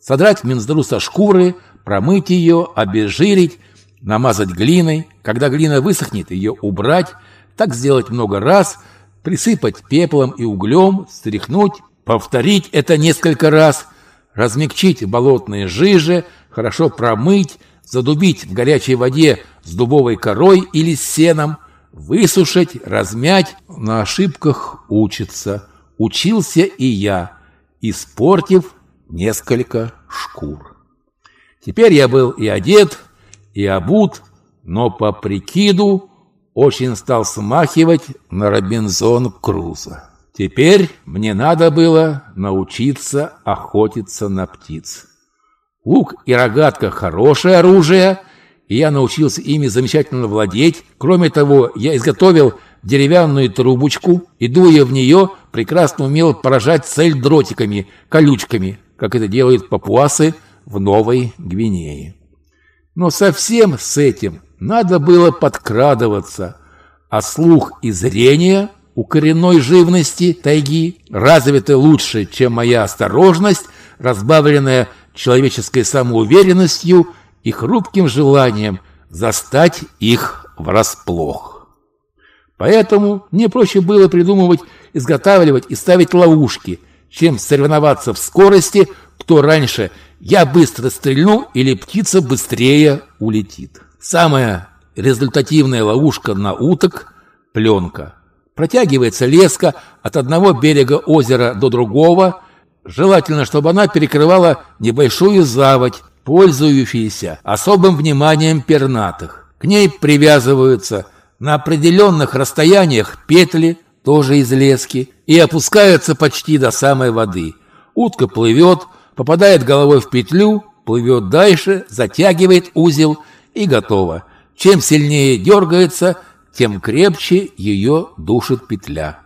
Содрать минздру со шкуры, промыть ее, обезжирить, намазать глиной. Когда глина высохнет, ее убрать. Так сделать много раз, присыпать пеплом и углем, стряхнуть, повторить это несколько раз, размягчить болотные жижи, хорошо промыть, задубить в горячей воде с дубовой корой или с сеном, высушить, размять. На ошибках учится. Учился и я, испортив несколько шкур. Теперь я был и одет, и обут, но по прикиду очень стал смахивать на Робинзон Круза. Теперь мне надо было научиться охотиться на птиц. Лук и рогатка – хорошее оружие, и я научился ими замечательно владеть. Кроме того, я изготовил деревянную трубочку и, дуя в нее, прекрасно умел поражать цель дротиками, колючками, как это делают папуасы в Новой Гвинее. Но совсем с этим надо было подкрадываться, а слух и зрение у коренной живности тайги развиты лучше, чем моя осторожность, разбавленная человеческой самоуверенностью и хрупким желанием застать их врасплох. Поэтому мне проще было придумывать, изготавливать и ставить ловушки, чем соревноваться в скорости, кто раньше «я быстро стрельну» или «птица быстрее улетит». Самая результативная ловушка на уток – пленка. Протягивается леска от одного берега озера до другого – Желательно, чтобы она перекрывала небольшую заводь, пользующуюся особым вниманием пернатых. К ней привязываются на определенных расстояниях петли, тоже из лески, и опускаются почти до самой воды. Утка плывет, попадает головой в петлю, плывет дальше, затягивает узел и готово. Чем сильнее дергается, тем крепче ее душит петля.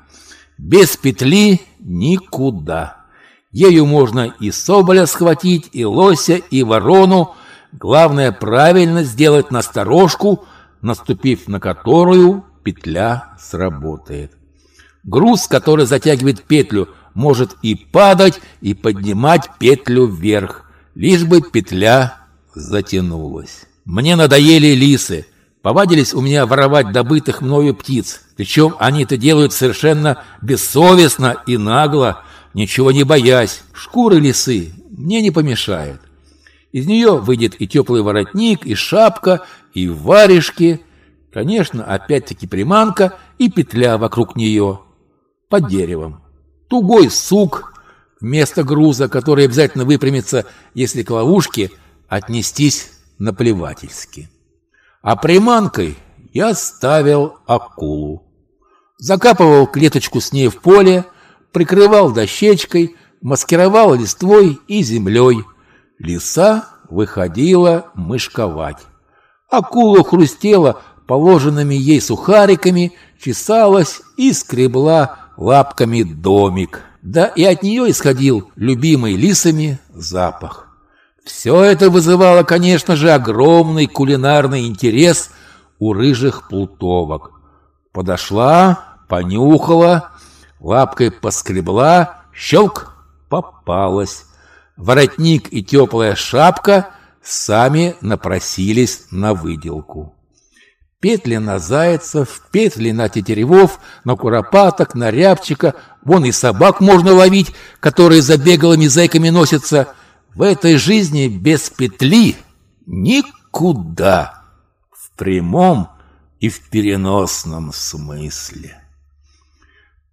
Без петли никуда. Ею можно и соболя схватить, и лося, и ворону. Главное правильно сделать насторожку, наступив на которую петля сработает. Груз, который затягивает петлю, может и падать, и поднимать петлю вверх, лишь бы петля затянулась. Мне надоели лисы. Повадились у меня воровать добытых мною птиц. Причем они это делают совершенно бессовестно и нагло, ничего не боясь, шкуры лисы мне не помешают. Из нее выйдет и теплый воротник, и шапка, и варежки. Конечно, опять-таки приманка и петля вокруг нее. Под деревом. Тугой сук вместо груза, который обязательно выпрямится, если к ловушке отнестись наплевательски. А приманкой я ставил акулу. Закапывал клеточку с ней в поле, прикрывал дощечкой, маскировал листвой и землей. Лиса выходила мышковать. Акула хрустела положенными ей сухариками, чесалась и скребла лапками домик. Да и от нее исходил любимый лисами запах. Все это вызывало, конечно же, огромный кулинарный интерес у рыжих плутовок. Подошла, понюхала, лапкой поскребла, щелк, попалась. Воротник и теплая шапка сами напросились на выделку. Петли на зайцев, петли на тетеревов, на куропаток, на рябчика. Вон и собак можно ловить, которые за бегалыми зайками носятся. В этой жизни без петли никуда. В прямом и в переносном смысле.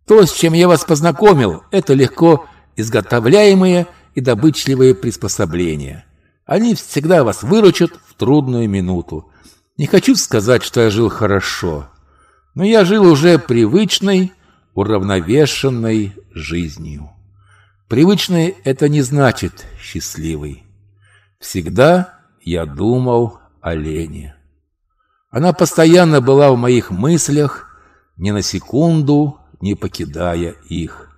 То, с чем я вас познакомил, это легко изготовляемые и добычливые приспособления. Они всегда вас выручат в трудную минуту. Не хочу сказать, что я жил хорошо, но я жил уже привычной, уравновешенной жизнью. Привычный – это не значит счастливый. Всегда я думал о Лене. Она постоянно была в моих мыслях, ни на секунду не покидая их.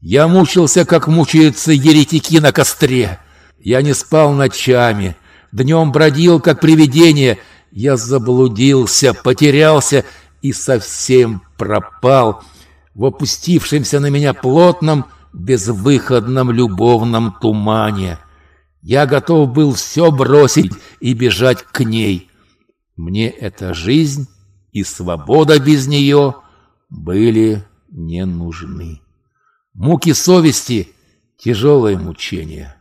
Я мучился, как мучаются еретики на костре. Я не спал ночами, днем бродил, как привидение. Я заблудился, потерялся и совсем пропал в опустившемся на меня плотном, безвыходном любовном тумане. Я готов был все бросить и бежать к ней. Мне эта жизнь и свобода без нее были не нужны. Муки совести – тяжелое мучение,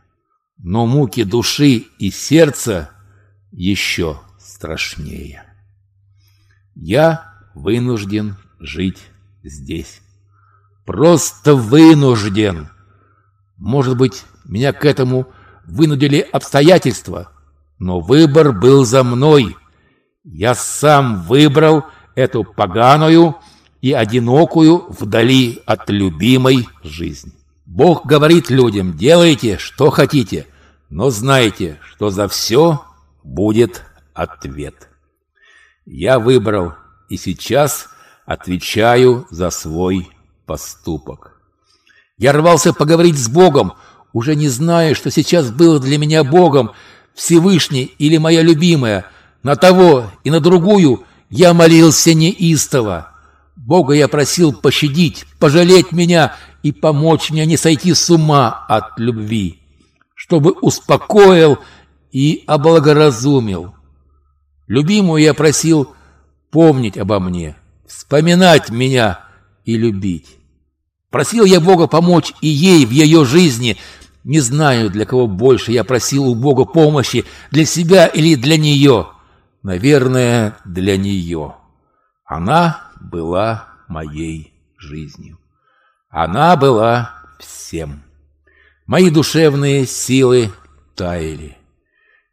но муки души и сердца еще страшнее. Я вынужден жить здесь. Просто вынужден. Может быть, меня к этому вынудили обстоятельства, но выбор был за мной – я сам выбрал эту поганую и одинокую вдали от любимой жизни. Бог говорит людям, делайте, что хотите, но знайте, что за все будет ответ. Я выбрал и сейчас отвечаю за свой поступок. Я рвался поговорить с Богом, уже не зная, что сейчас было для меня Богом, Всевышний или моя любимая – на того и на другую я молился неистово. Бога я просил пощадить, пожалеть меня и помочь мне не сойти с ума от любви, чтобы успокоил и облагоразумил. Любимую я просил помнить обо мне, вспоминать меня и любить. Просил я Бога помочь и ей в ее жизни. Не знаю, для кого больше я просил у Бога помощи, для себя или для нее наверное, для нее. Она была моей жизнью. Она была всем. Мои душевные силы таяли.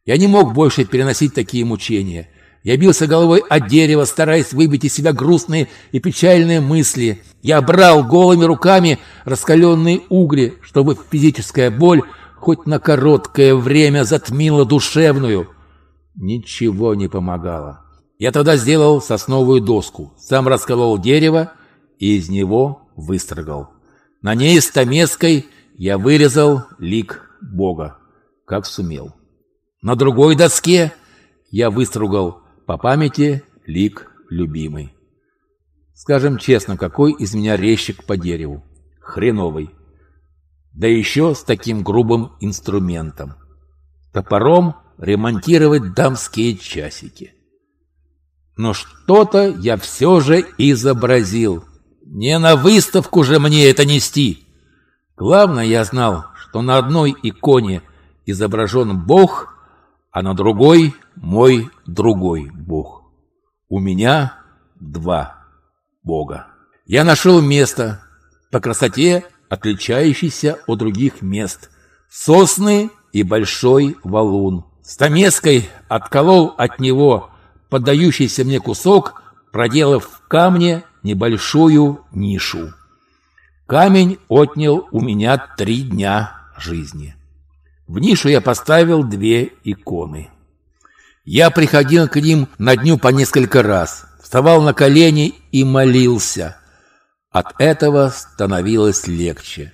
Я не мог больше переносить такие мучения. Я бился головой о дерево, стараясь выбить из себя грустные и печальные мысли. Я брал голыми руками раскаленные угли, чтобы физическая боль хоть на короткое время затмила душевную. Ничего не помогало. Я тогда сделал сосновую доску, сам расколол дерево и из него выстрогал. На ней стамеской я вырезал лик Бога, как сумел. На другой доске я выстругал по памяти лик любимый. Скажем честно, какой из меня резчик по дереву? Хреновый. Да еще с таким грубым инструментом. Топором ремонтировать дамские часики. Но что-то я все же изобразил. Не на выставку же мне это нести. Главное, я знал, что на одной иконе изображен Бог, а на другой мой другой Бог. У меня два Бога. Я нашел место по красоте, отличающееся от других мест. Сосны и большой валун. Стамеской отколол от него поддающийся мне кусок, проделав в камне небольшую нишу. Камень отнял у меня три дня жизни. В нишу я поставил две иконы. Я приходил к ним на дню по несколько раз, вставал на колени и молился. От этого становилось легче.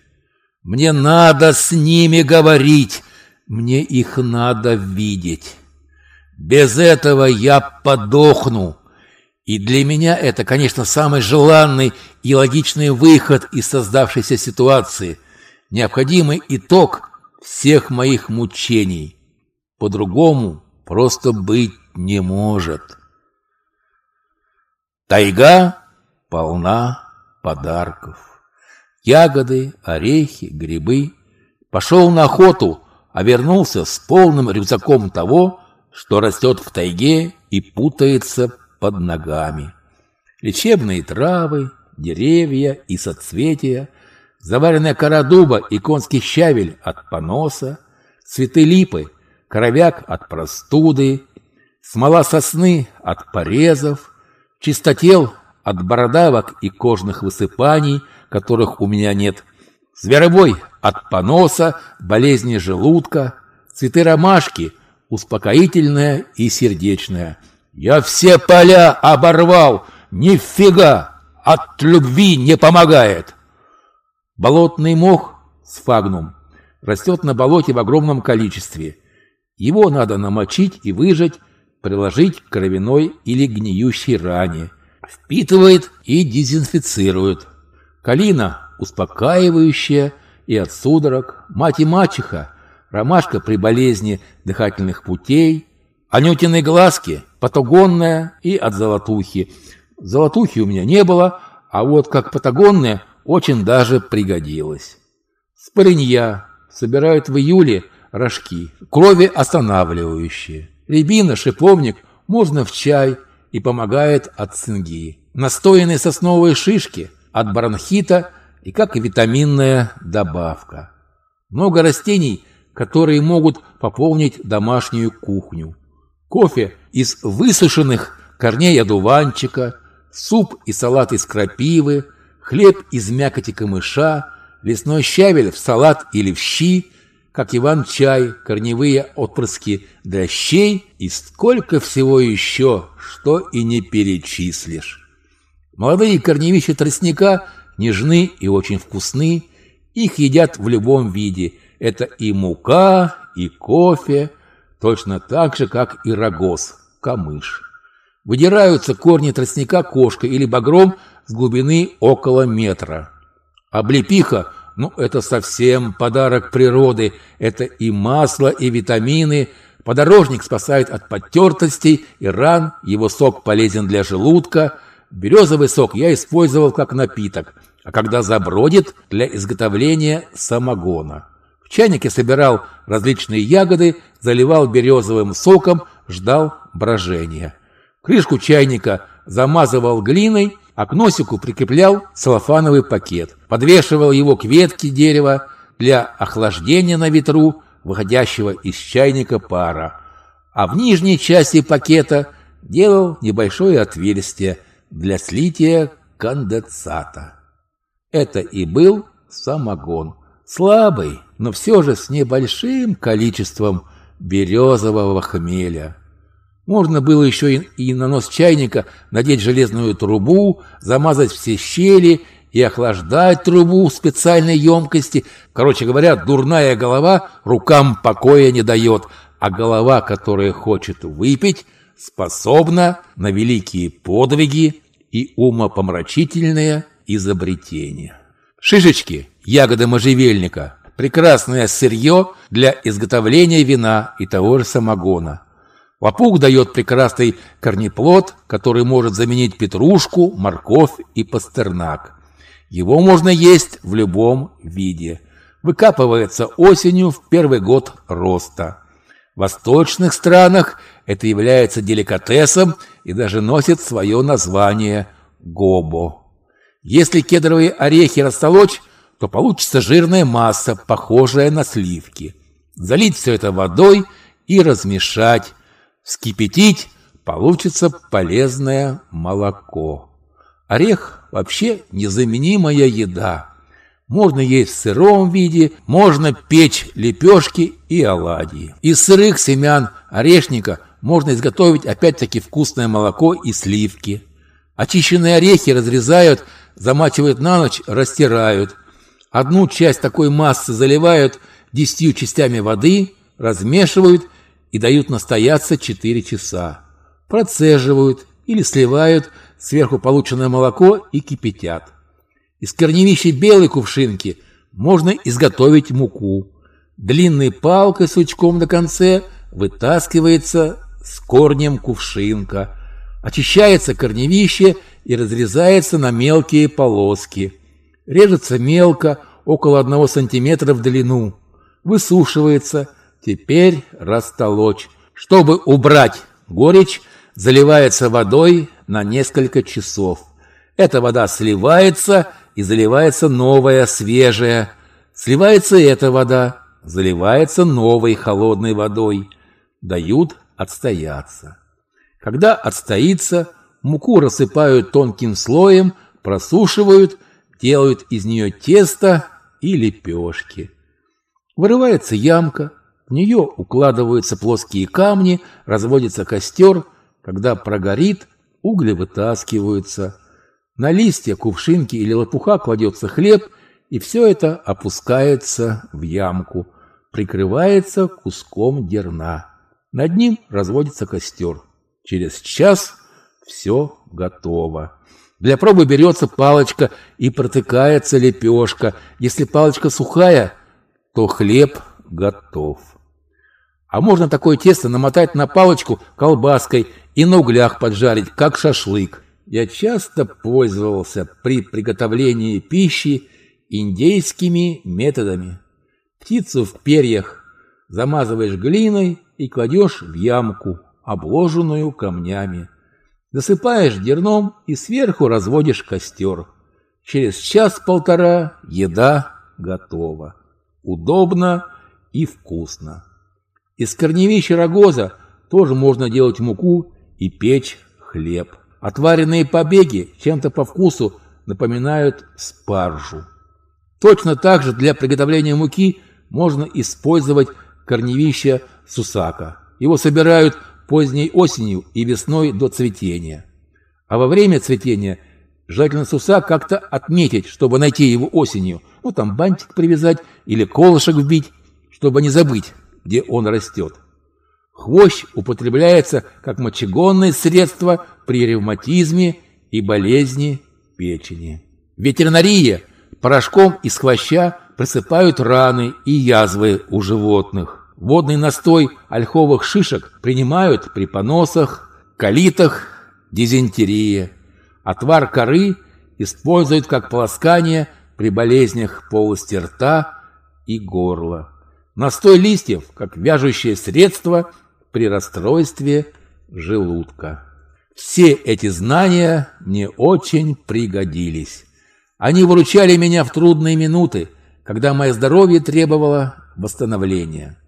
Мне надо с ними говорить, мне их надо видеть. Без этого я подохну. И для меня это, конечно, самый желанный и логичный выход из создавшейся ситуации, необходимый итог всех моих мучений. По-другому просто быть не может. Тайга полна подарков. Ягоды, орехи, грибы. Пошел на охоту, а вернулся с полным рюкзаком того, что растет в тайге и путается под ногами. Лечебные травы, деревья и соцветия, заваренная кора дуба и конский щавель от поноса, цветы липы, коровяк от простуды, смола сосны от порезов, чистотел от бородавок и кожных высыпаний, которых у меня нет, зверобой от поноса, болезни желудка, цветы ромашки, успокоительное и сердечное – я все поля оборвал, нифига, от любви не помогает. Болотный мох сфагнум растет на болоте в огромном количестве. Его надо намочить и выжать, приложить к кровяной или гниющей ране. Впитывает и дезинфицирует. Калина успокаивающая и от судорог, мать и мачеха, ромашка при болезни дыхательных путей, анютины глазки – патагонная и от золотухи. Золотухи у меня не было, а вот как патагонная очень даже пригодилась. Спаренья собирают в июле рожки, крови останавливающие. Рябина, шиповник можно в чай и помогает от цинги. Настоянные сосновые шишки от бронхита и как витаминная добавка. Много растений, которые могут пополнить домашнюю кухню. Кофе из высушенных корней одуванчика, суп и салат из крапивы, хлеб из мякоти камыша, лесной щавель в салат или в щи, как Иван-чай, корневые отпрыски дрощей и сколько всего еще, что и не перечислишь. Молодые корневища тростника нежны и очень вкусны, их едят в любом виде. Это и мука, и кофе, точно так же, как и рогоз, камыш. Выдираются корни тростника кошкой или багром с глубины около метра. Облепиха, ну это совсем подарок природы, это и масло, и витамины. Подорожник спасает от подтертостей и ран, его сок полезен для желудка. Березовый сок я использовал как напиток, а когда забродит, для изготовления самогона чайнике собирал различные ягоды, заливал березовым соком, ждал брожения. Крышку чайника замазывал глиной, а к носику прикреплял целлофановый пакет. Подвешивал его к ветке дерева для охлаждения на ветру, выходящего из чайника пара. А в нижней части пакета делал небольшое отверстие для слития конденсата. Это и был самогон. Слабый, но все же с небольшим количеством березового хмеля. Можно было еще и, и на нос чайника надеть железную трубу, замазать все щели и охлаждать трубу в специальной емкости. Короче говоря, дурная голова рукам покоя не дает, а голова, которая хочет выпить, способна на великие подвиги и умопомрачительные изобретения. Шишечки, ягоды можжевельника, прекрасное сырье для изготовления вина и того же самогона. Лопух дает прекрасный корнеплод, который может заменить петрушку, морковь и пастернак. Его можно есть в любом виде. Выкапывается осенью в первый год роста. В восточных странах это является деликатесом и даже носит свое название – гобо. Если кедровые орехи растолочь, то получится жирная масса, похожая на сливки. Залить все это водой и размешать. Вскипятить получится полезное молоко. Орех вообще незаменимая еда. Можно есть в сыром виде, можно печь лепешки и оладьи. Из сырых семян орешника можно изготовить опять-таки вкусное молоко и сливки. Очищенные орехи разрезают, замачивают на ночь, растирают. Одну часть такой массы заливают десятью частями воды, размешивают и дают настояться 4 часа. Процеживают или сливают сверху полученное молоко и кипятят. Из корневища белой кувшинки можно изготовить муку. Длинной палкой с сучком на конце вытаскивается с корнем кувшинка. Очищается корневище и разрезается на мелкие полоски. Режется мелко, около одного сантиметра в длину. Высушивается. Теперь растолочь. Чтобы убрать горечь, заливается водой на несколько часов. Эта вода сливается и заливается новая, свежая. Сливается эта вода, заливается новой холодной водой. Дают отстояться. Когда отстоится, муку рассыпают тонким слоем, просушивают, делают из нее тесто и лепешки. Вырывается ямка, в нее укладываются плоские камни, разводится костер. Когда прогорит, угли вытаскиваются. На листья, кувшинки или лопуха кладется хлеб, и все это опускается в ямку, прикрывается куском дерна. Над ним разводится костер. Через час все готово. Для пробы берется палочка и протыкается лепешка. Если палочка сухая, то хлеб готов. А можно такое тесто намотать на палочку колбаской и на углях поджарить, как шашлык. Я часто пользовался при приготовлении пищи индейскими методами. Птицу в перьях замазываешь глиной и кладешь в ямку, обложенную камнями. Засыпаешь дерном и сверху разводишь костер. Через час-полтора еда готова. Удобно и вкусно. Из корневища рогоза тоже можно делать муку и печь хлеб. Отваренные побеги чем-то по вкусу напоминают спаржу. Точно так же для приготовления муки можно использовать корневище сусака. Его собирают поздней осенью и весной до цветения. А во время цветения желательно сусак как-то отметить, чтобы найти его осенью. Ну, там бантик привязать или колышек вбить, чтобы не забыть, где он растет. Хвощ употребляется как мочегонное средство при ревматизме и болезни печени. Ветеринария порошком из хвоща присыпают раны и язвы у животных. Водный настой ольховых шишек принимают при поносах, колитах, дизентерии. Отвар коры используют как полоскание при болезнях полости рта и горла. Настой листьев как вяжущее средство при расстройстве желудка. Все эти знания мне очень пригодились. Они выручали меня в трудные минуты, когда мое здоровье требовало восстановления.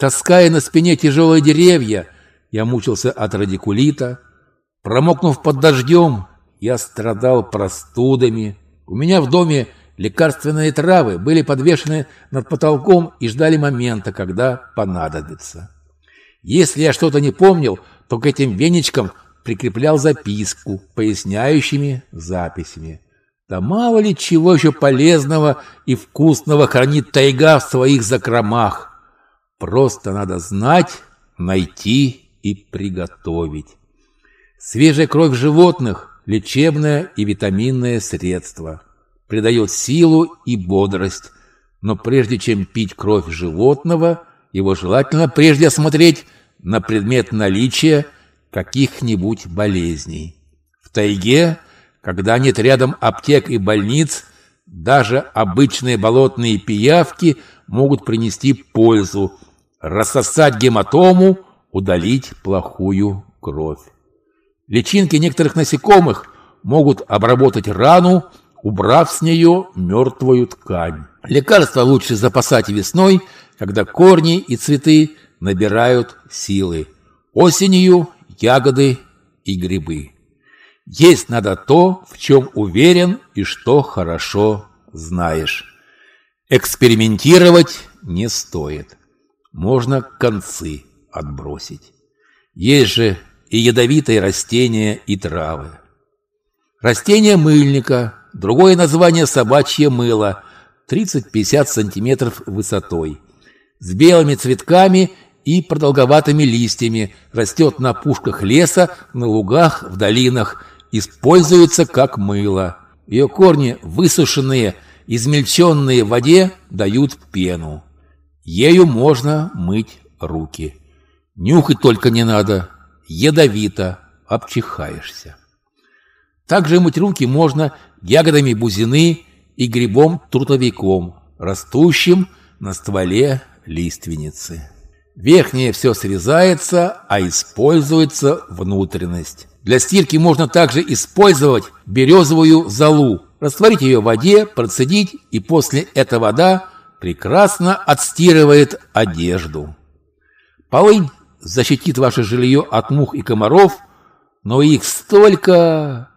Таская на спине тяжелые деревья, я мучился от радикулита. Промокнув под дождем, я страдал простудами. У меня в доме лекарственные травы были подвешены над потолком и ждали момента, когда понадобится. Если я что-то не помнил, то к этим веничкам прикреплял записку, поясняющими записями. Да мало ли чего еще полезного и вкусного хранит тайга в своих закромах. Просто надо знать, найти и приготовить. Свежая кровь животных – лечебное и витаминное средство. Придает силу и бодрость. Но прежде чем пить кровь животного, его желательно прежде осмотреть на предмет наличия каких-нибудь болезней. В тайге, когда нет рядом аптек и больниц, даже обычные болотные пиявки могут принести пользу – рассосать гематому, удалить плохую кровь. Личинки некоторых насекомых могут обработать рану, убрав с нее мертвую ткань. Лекарства лучше запасать весной, когда корни и цветы набирают силы. Осенью ягоды и грибы. Есть надо то, в чем уверен и что хорошо знаешь. Экспериментировать не стоит можно концы отбросить. Есть же и ядовитые растения и травы. Растение мыльника, другое название собачье мыло, 30-50 сантиметров высотой, с белыми цветками и продолговатыми листьями, растет на пушках леса, на лугах, в долинах, используется как мыло. Ее корни, высушенные, измельченные в воде, дают пену. Ею можно мыть руки. Нюхать только не надо, ядовито, обчихаешься. Также мыть руки можно ягодами бузины и грибом-трутовиком, растущим на стволе лиственницы. Верхнее все срезается, а используется внутренность. Для стирки можно также использовать березовую золу. Растворить ее в воде, процедить, и после эта вода прекрасно отстирывает одежду. Полынь защитит ваше жилье от мух и комаров, но их столько...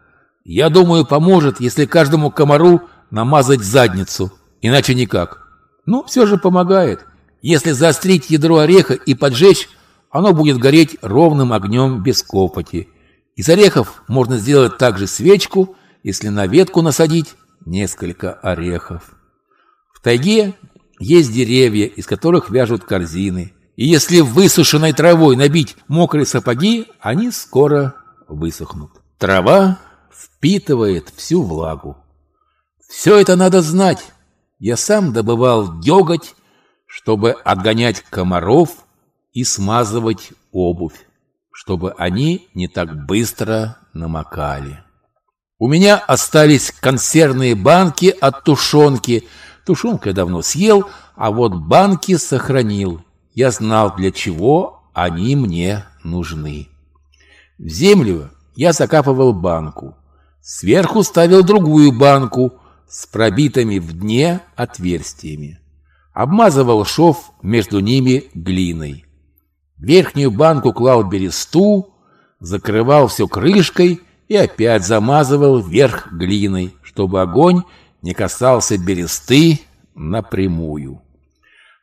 Я думаю, поможет, если каждому комару намазать задницу, иначе никак. Ну, все же помогает. Если заострить ядро ореха и поджечь, оно будет гореть ровным огнем без копоти. Из орехов можно сделать также свечку, если на ветку насадить несколько орехов. В тайге есть деревья, из которых вяжут корзины. И если высушенной травой набить мокрые сапоги, они скоро высохнут. Трава впитывает всю влагу. Все это надо знать. Я сам добывал деготь, чтобы отгонять комаров и смазывать обувь чтобы они не так быстро намокали. У меня остались консервные банки от тушенки. Тушенку я давно съел, а вот банки сохранил. Я знал, для чего они мне нужны. В землю я закапывал банку. Сверху ставил другую банку с пробитыми в дне отверстиями. Обмазывал шов между ними глиной верхнюю банку клал бересту, закрывал все крышкой и опять замазывал верх глиной, чтобы огонь не касался бересты напрямую.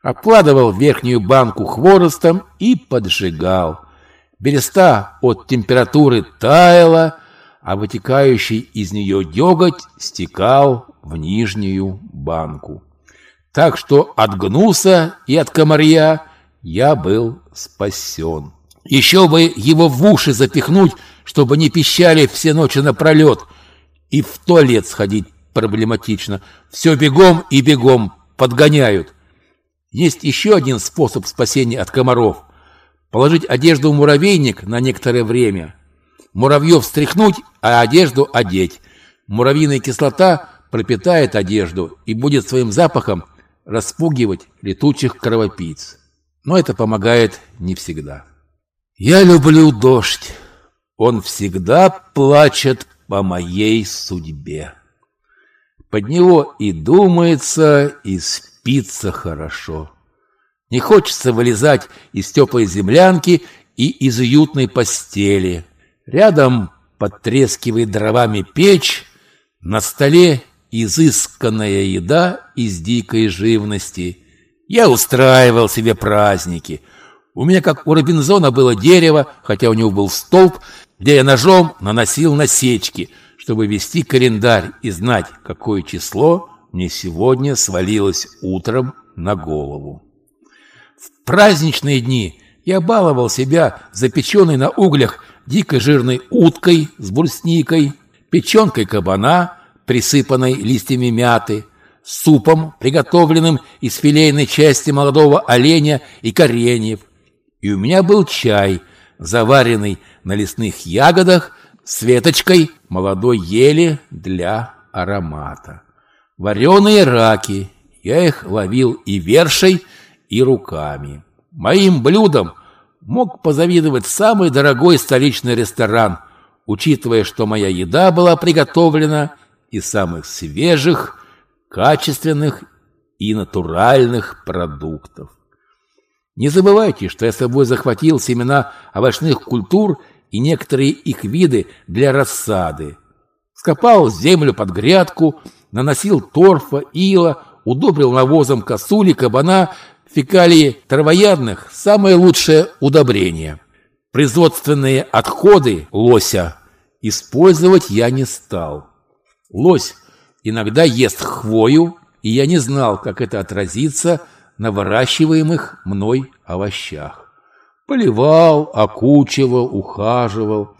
Обкладывал верхнюю банку хворостом и поджигал. Береста от температуры таяла, а вытекающий из нее деготь стекал в нижнюю банку. Так что от гнуса и от комарья я был спасен. Еще бы его в уши запихнуть, чтобы не пищали все ночи напролет. И в туалет сходить проблематично. Все бегом и бегом подгоняют. Есть еще один способ спасения от комаров. Положить одежду в муравейник на некоторое время. Муравьев встряхнуть, а одежду одеть. Муравьиная кислота пропитает одежду и будет своим запахом распугивать летучих кровопийц но это помогает не всегда. Я люблю дождь. Он всегда плачет по моей судьбе. Под него и думается, и спится хорошо. Не хочется вылезать из теплой землянки и из уютной постели. Рядом потрескивает дровами печь, на столе изысканная еда из дикой живности – я устраивал себе праздники. У меня, как у Робинзона, было дерево, хотя у него был столб, где я ножом наносил насечки, чтобы вести календарь и знать, какое число мне сегодня свалилось утром на голову. В праздничные дни я баловал себя запеченной на углях дикой жирной уткой с брусникой, печенкой кабана, присыпанной листьями мяты, супом, приготовленным из филейной части молодого оленя и кореньев. И у меня был чай, заваренный на лесных ягодах с веточкой молодой ели для аромата. Вареные раки, я их ловил и вершей, и руками. Моим блюдом мог позавидовать самый дорогой столичный ресторан, учитывая, что моя еда была приготовлена из самых свежих, качественных и натуральных продуктов. Не забывайте, что я с собой захватил семена овощных культур и некоторые их виды для рассады. Скопал землю под грядку, наносил торфа, ила, удобрил навозом косули, кабана, фекалии травоядных – самое лучшее удобрение. Производственные отходы лося использовать я не стал. Лось иногда ест хвою, и я не знал, как это отразится на выращиваемых мной овощах. Поливал, окучивал, ухаживал.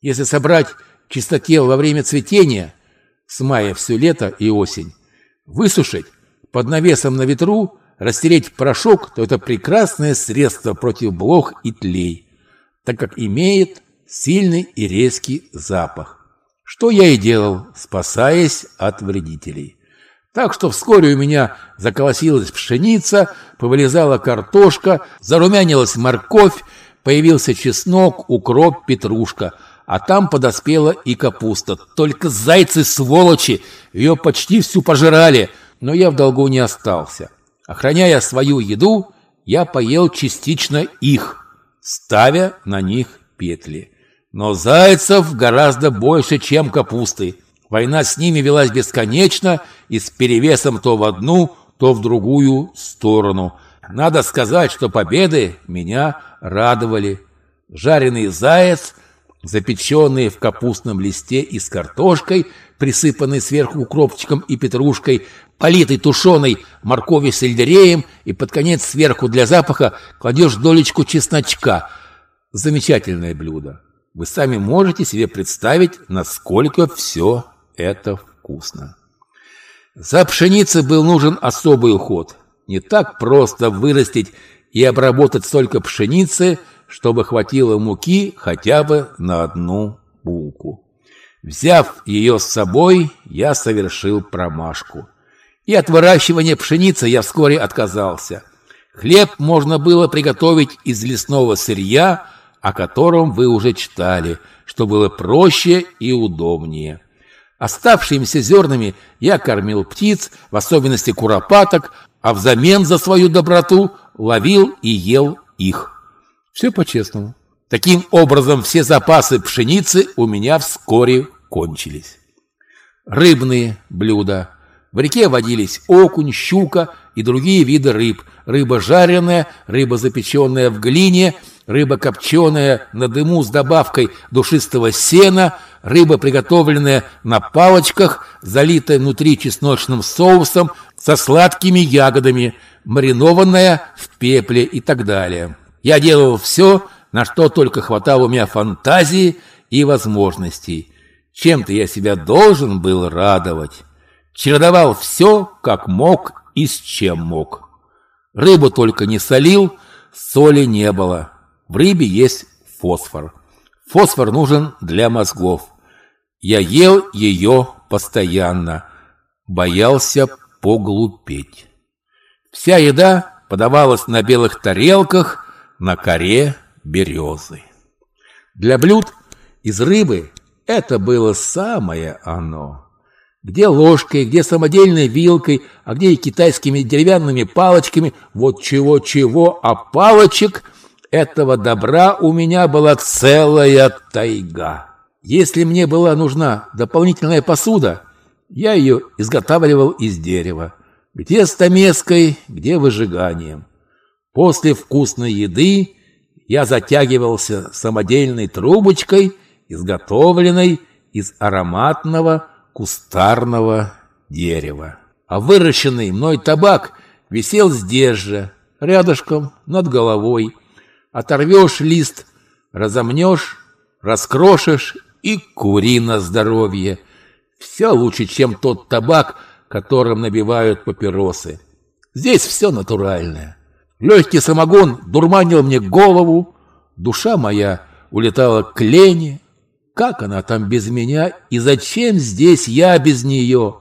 Если собрать чистотел во время цветения, с мая все лето и осень, высушить под навесом на ветру, растереть порошок, то это прекрасное средство против блох и тлей, так как имеет сильный и резкий запах. Что я и делал, спасаясь от вредителей. Так что вскоре у меня заколосилась пшеница, повылезала картошка, зарумянилась морковь, появился чеснок, укроп, петрушка, а там подоспела и капуста. Только зайцы-сволочи ее почти всю пожирали, но я в долгу не остался. Охраняя свою еду, я поел частично их, ставя на них петли. Но зайцев гораздо больше, чем капусты. Война с ними велась бесконечно и с перевесом то в одну, то в другую сторону. Надо сказать, что победы меня радовали. Жареный заяц, запеченный в капустном листе и с картошкой, присыпанный сверху укропчиком и петрушкой, политый тушеной морковью с сельдереем и под конец сверху для запаха кладешь долечку чесночка. Замечательное блюдо. Вы сами можете себе представить, насколько все это вкусно. За пшеницей был нужен особый уход. Не так просто вырастить и обработать столько пшеницы, чтобы хватило муки хотя бы на одну булку. Взяв ее с собой, я совершил промашку. И от выращивания пшеницы я вскоре отказался. Хлеб можно было приготовить из лесного сырья, о котором вы уже читали, что было проще и удобнее. Оставшимися зернами я кормил птиц, в особенности куропаток, а взамен за свою доброту ловил и ел их. Все по-честному. Таким образом, все запасы пшеницы у меня вскоре кончились. Рыбные блюда. В реке водились окунь, щука и другие виды рыб. Рыба жареная, рыба запеченная в глине – рыба копченая на дыму с добавкой душистого сена, рыба, приготовленная на палочках, залитая внутри чесночным соусом со сладкими ягодами, маринованная в пепле и так далее. Я делал все, на что только хватало у меня фантазии и возможностей. Чем-то я себя должен был радовать. Чередовал все, как мог и с чем мог. Рыбу только не солил, соли не было. В рыбе есть фосфор. Фосфор нужен для мозгов. Я ел ее постоянно, боялся поглупеть. Вся еда подавалась на белых тарелках на коре березы. Для блюд из рыбы это было самое оно. Где ложкой, где самодельной вилкой, а где и китайскими деревянными палочками. Вот чего-чего, а палочек – этого добра у меня была целая тайга. Если мне была нужна дополнительная посуда, я ее изготавливал из дерева. Где стамеской, где выжиганием. После вкусной еды я затягивался самодельной трубочкой, изготовленной из ароматного кустарного дерева. А выращенный мной табак висел здесь же, рядышком, над головой, Оторвешь лист, разомнешь, раскрошишь и кури на здоровье. Все лучше, чем тот табак, которым набивают папиросы. Здесь все натуральное. Легкий самогон дурманил мне голову, душа моя улетала к Лене. Как она там без меня и зачем здесь я без нее?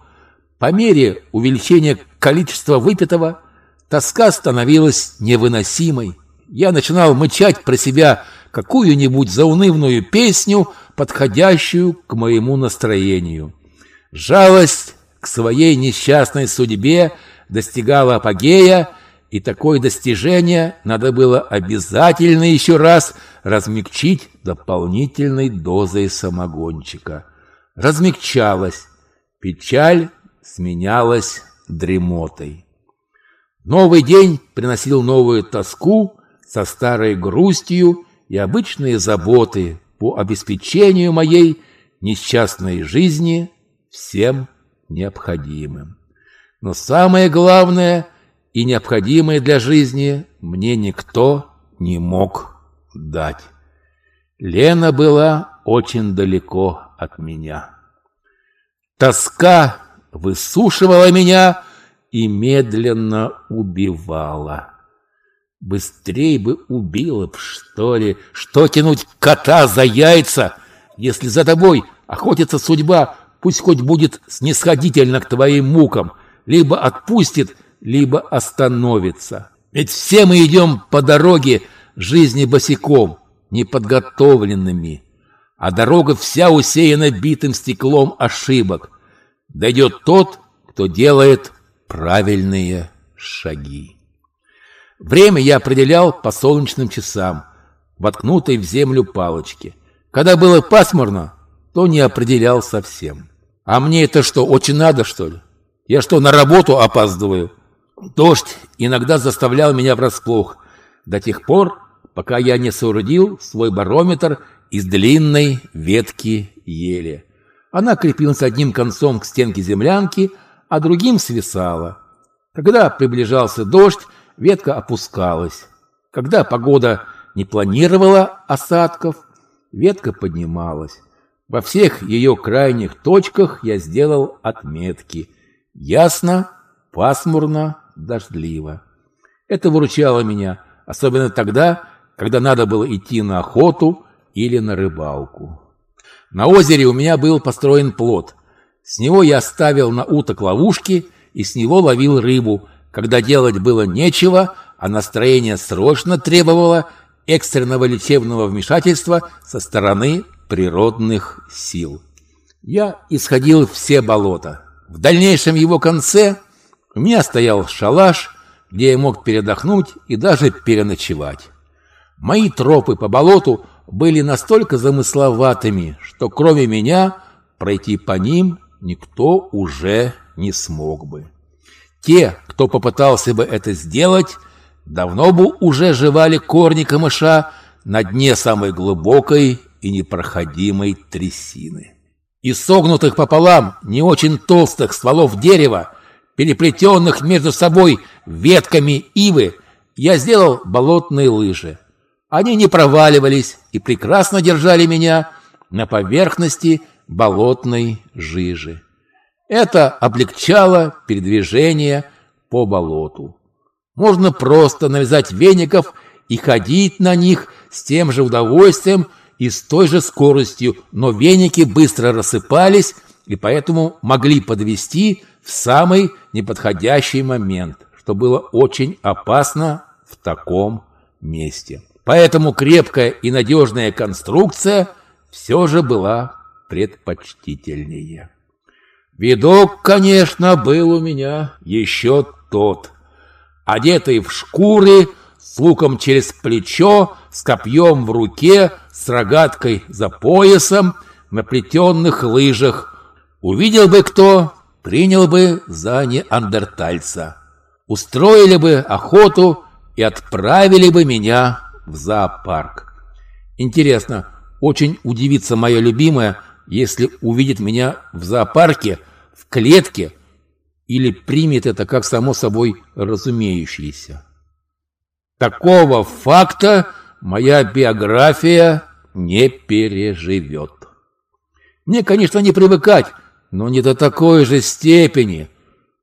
По мере увеличения количества выпитого, тоска становилась невыносимой я начинал мычать про себя какую-нибудь заунывную песню, подходящую к моему настроению. Жалость к своей несчастной судьбе достигала апогея, и такое достижение надо было обязательно еще раз размягчить дополнительной дозой самогончика. Размягчалась, печаль сменялась дремотой. Новый день приносил новую тоску, со старой грустью и обычные заботы по обеспечению моей несчастной жизни всем необходимым. Но самое главное и необходимое для жизни мне никто не мог дать. Лена была очень далеко от меня. Тоска высушивала меня и медленно убивала. Быстрей бы убила б, что ли, что тянуть кота за яйца, если за тобой охотится судьба, пусть хоть будет снисходительно к твоим мукам, либо отпустит, либо остановится. Ведь все мы идем по дороге жизни босиком, неподготовленными, а дорога вся усеяна битым стеклом ошибок. Дойдет тот, кто делает правильные шаги. Время я определял по солнечным часам, воткнутой в землю палочки. Когда было пасмурно, то не определял совсем. А мне это что, очень надо, что ли? Я что, на работу опаздываю? Дождь иногда заставлял меня врасплох, до тех пор, пока я не соорудил свой барометр из длинной ветки ели. Она крепилась одним концом к стенке землянки, а другим свисала. Когда приближался дождь, ветка опускалась. Когда погода не планировала осадков, ветка поднималась. Во всех ее крайних точках я сделал отметки. Ясно, пасмурно, дождливо. Это выручало меня, особенно тогда, когда надо было идти на охоту или на рыбалку. На озере у меня был построен плот. С него я ставил на уток ловушки и с него ловил рыбу, когда делать было нечего, а настроение срочно требовало экстренного лечебного вмешательства со стороны природных сил. Я исходил все болота. В дальнейшем его конце у меня стоял шалаш, где я мог передохнуть и даже переночевать. Мои тропы по болоту были настолько замысловатыми, что кроме меня пройти по ним никто уже не смог бы. Те, кто попытался бы это сделать, давно бы уже жевали корни камыша на дне самой глубокой и непроходимой трясины. Из согнутых пополам не очень толстых стволов дерева, переплетенных между собой ветками ивы, я сделал болотные лыжи. Они не проваливались и прекрасно держали меня на поверхности болотной жижи. Это облегчало передвижение по болоту. Можно просто навязать веников и ходить на них с тем же удовольствием и с той же скоростью, но веники быстро рассыпались и поэтому могли подвести в самый неподходящий момент, что было очень опасно в таком месте. Поэтому крепкая и надежная конструкция все же была предпочтительнее. Видок, конечно, был у меня еще тот. Одетый в шкуры, с луком через плечо, с копьем в руке, с рогаткой за поясом, на плетенных лыжах. Увидел бы кто, принял бы за неандертальца. Устроили бы охоту и отправили бы меня в зоопарк. Интересно, очень удивится моя любимая, если увидит меня в зоопарке, в клетке, или примет это как само собой разумеющееся. Такого факта моя биография не переживет. Мне, конечно, не привыкать, но не до такой же степени.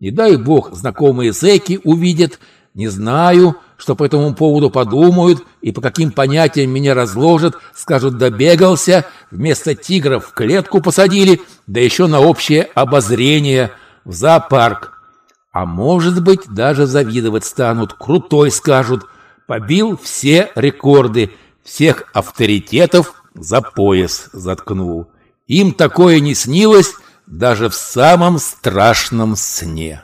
Не дай бог, знакомые зэки увидят, не знаю, что по этому поводу подумают и по каким понятиям меня разложат, скажут «добегался», вместо тигров в клетку посадили, да еще на общее обозрение в зоопарк. А может быть, даже завидовать станут, крутой скажут, побил все рекорды, всех авторитетов за пояс заткнул. Им такое не снилось даже в самом страшном сне.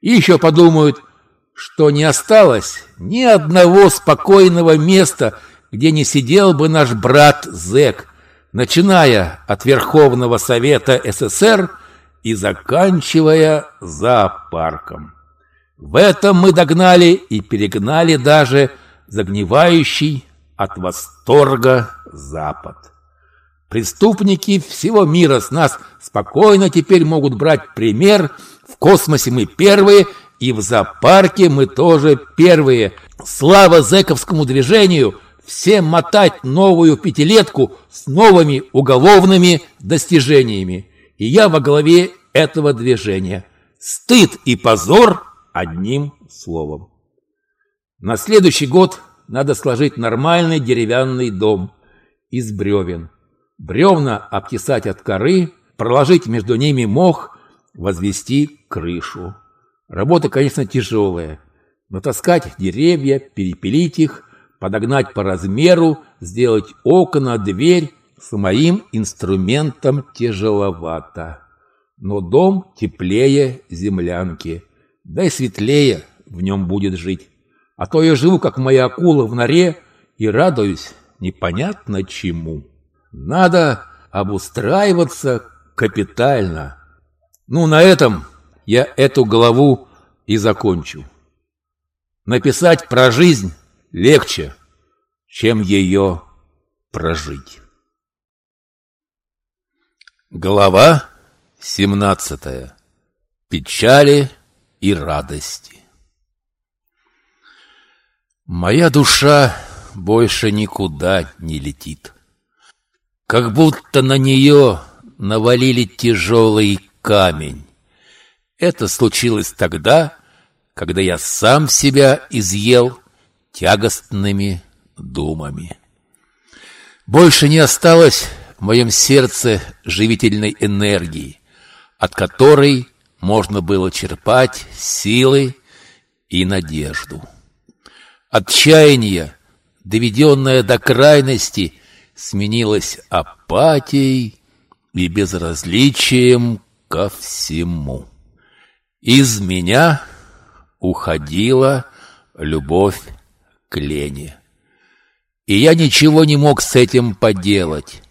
И еще подумают – что не осталось ни одного спокойного места, где не сидел бы наш брат Зек, начиная от Верховного Совета СССр и заканчивая зоопарком. В этом мы догнали и перегнали даже загнивающий от восторга Запад. Преступники всего мира с нас спокойно теперь могут брать пример. В космосе мы первые – и в зоопарке мы тоже первые. Слава зэковскому движению! всем мотать новую пятилетку с новыми уголовными достижениями. И я во главе этого движения. Стыд и позор одним словом. На следующий год надо сложить нормальный деревянный дом из бревен. Бревна обтесать от коры, проложить между ними мох, возвести крышу. Работа, конечно, тяжелая. Натаскать деревья, перепилить их, подогнать по размеру, сделать окна, дверь с моим инструментом тяжеловато. Но дом теплее землянки, да и светлее в нем будет жить. А то я живу, как моя акула в норе, и радуюсь непонятно чему. Надо обустраиваться капитально. Ну, на этом я эту главу и закончу. Написать про жизнь легче, чем ее прожить. Глава 17. Печали и радости. Моя душа больше никуда не летит. Как будто на нее навалили тяжелый камень. Это случилось тогда, когда я сам себя изъел тягостными думами. Больше не осталось в моем сердце живительной энергии, от которой можно было черпать силы и надежду. Отчаяние, доведенное до крайности, сменилось апатией и безразличием ко всему. Из меня уходила любовь к Лене. И я ничего не мог с этим поделать.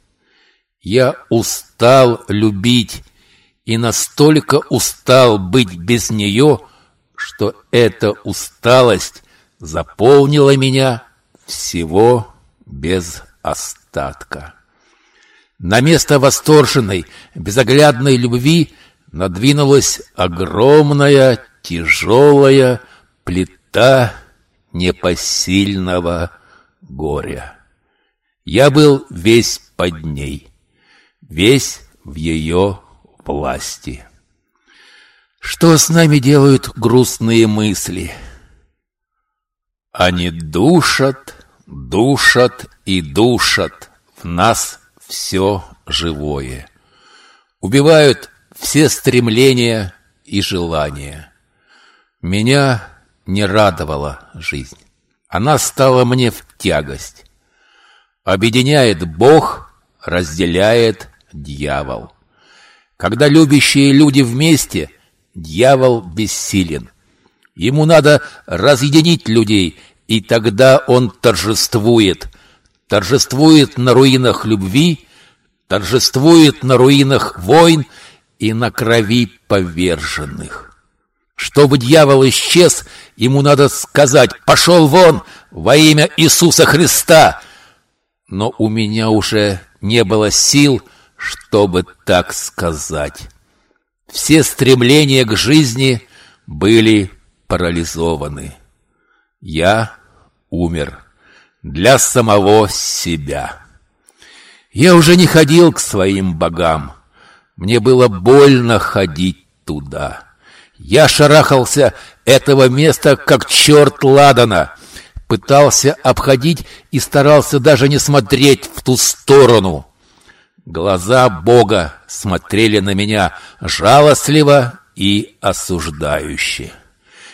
Я устал любить и настолько устал быть без нее, что эта усталость заполнила меня всего без остатка. На место восторженной, безоглядной любви надвинулась огромная, тяжелая плита непосильного горя. Я был весь под ней, весь в ее власти. Что с нами делают грустные мысли? Они душат, душат и душат в нас все живое. Убивают все стремления и желания. Меня не радовала жизнь. Она стала мне в тягость. Объединяет Бог, разделяет дьявол. Когда любящие люди вместе, дьявол бессилен. Ему надо разъединить людей, и тогда он торжествует. Торжествует на руинах любви, торжествует на руинах войн и на крови поверженных. Чтобы дьявол исчез, ему надо сказать «Пошел вон во имя Иисуса Христа!» Но у меня уже не было сил, чтобы так сказать. Все стремления к жизни были парализованы. Я умер для самого себя. Я уже не ходил к своим богам. Мне было больно ходить туда. Я шарахался этого места, как черт ладана. Пытался обходить и старался даже не смотреть в ту сторону. Глаза Бога смотрели на меня жалостливо и осуждающе.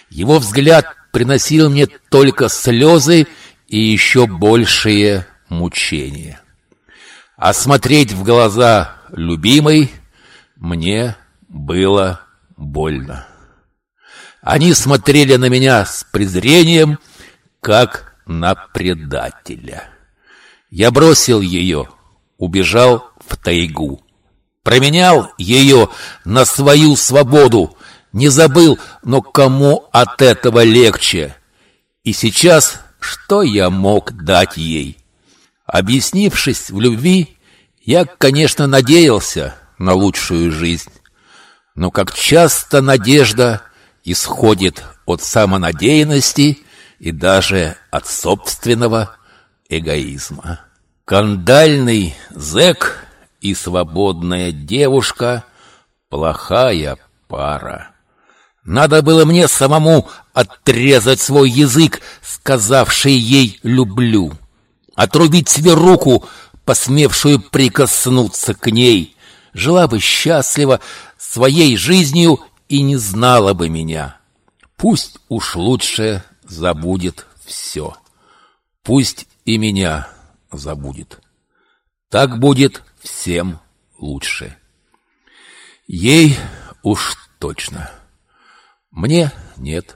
Его взгляд приносил мне только слезы и еще большие мучения. А смотреть в глаза любимой мне было больно. Они смотрели на меня с презрением, как на предателя. Я бросил ее, убежал в тайгу. Променял ее на свою свободу. Не забыл, но кому от этого легче? И сейчас что я мог дать ей? Объяснившись в любви, я, конечно, надеялся на лучшую жизнь. Но как часто надежда исходит от самонадеянности и даже от собственного эгоизма. Кандальный зэк и свободная девушка — плохая пара. Надо было мне самому отрезать свой язык, сказавший ей «люблю», отрубить себе руку, посмевшую прикоснуться к ней. Жила бы счастливо своей жизнью и не знала бы меня. Пусть уж лучше забудет все. Пусть и меня забудет. Так будет всем лучше. Ей уж точно. Мне нет.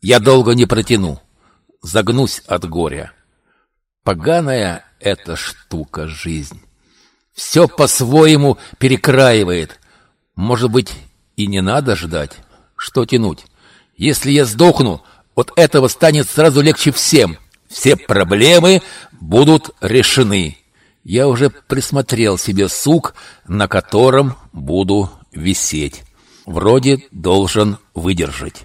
Я долго не протяну, загнусь от горя. Поганая эта штука жизнь. Все по-своему перекраивает. Может быть, и не надо ждать. Что тянуть? Если я сдохну, от этого станет сразу легче всем. Все проблемы будут решены. Я уже присмотрел себе сук, на котором буду висеть. Вроде должен выдержать.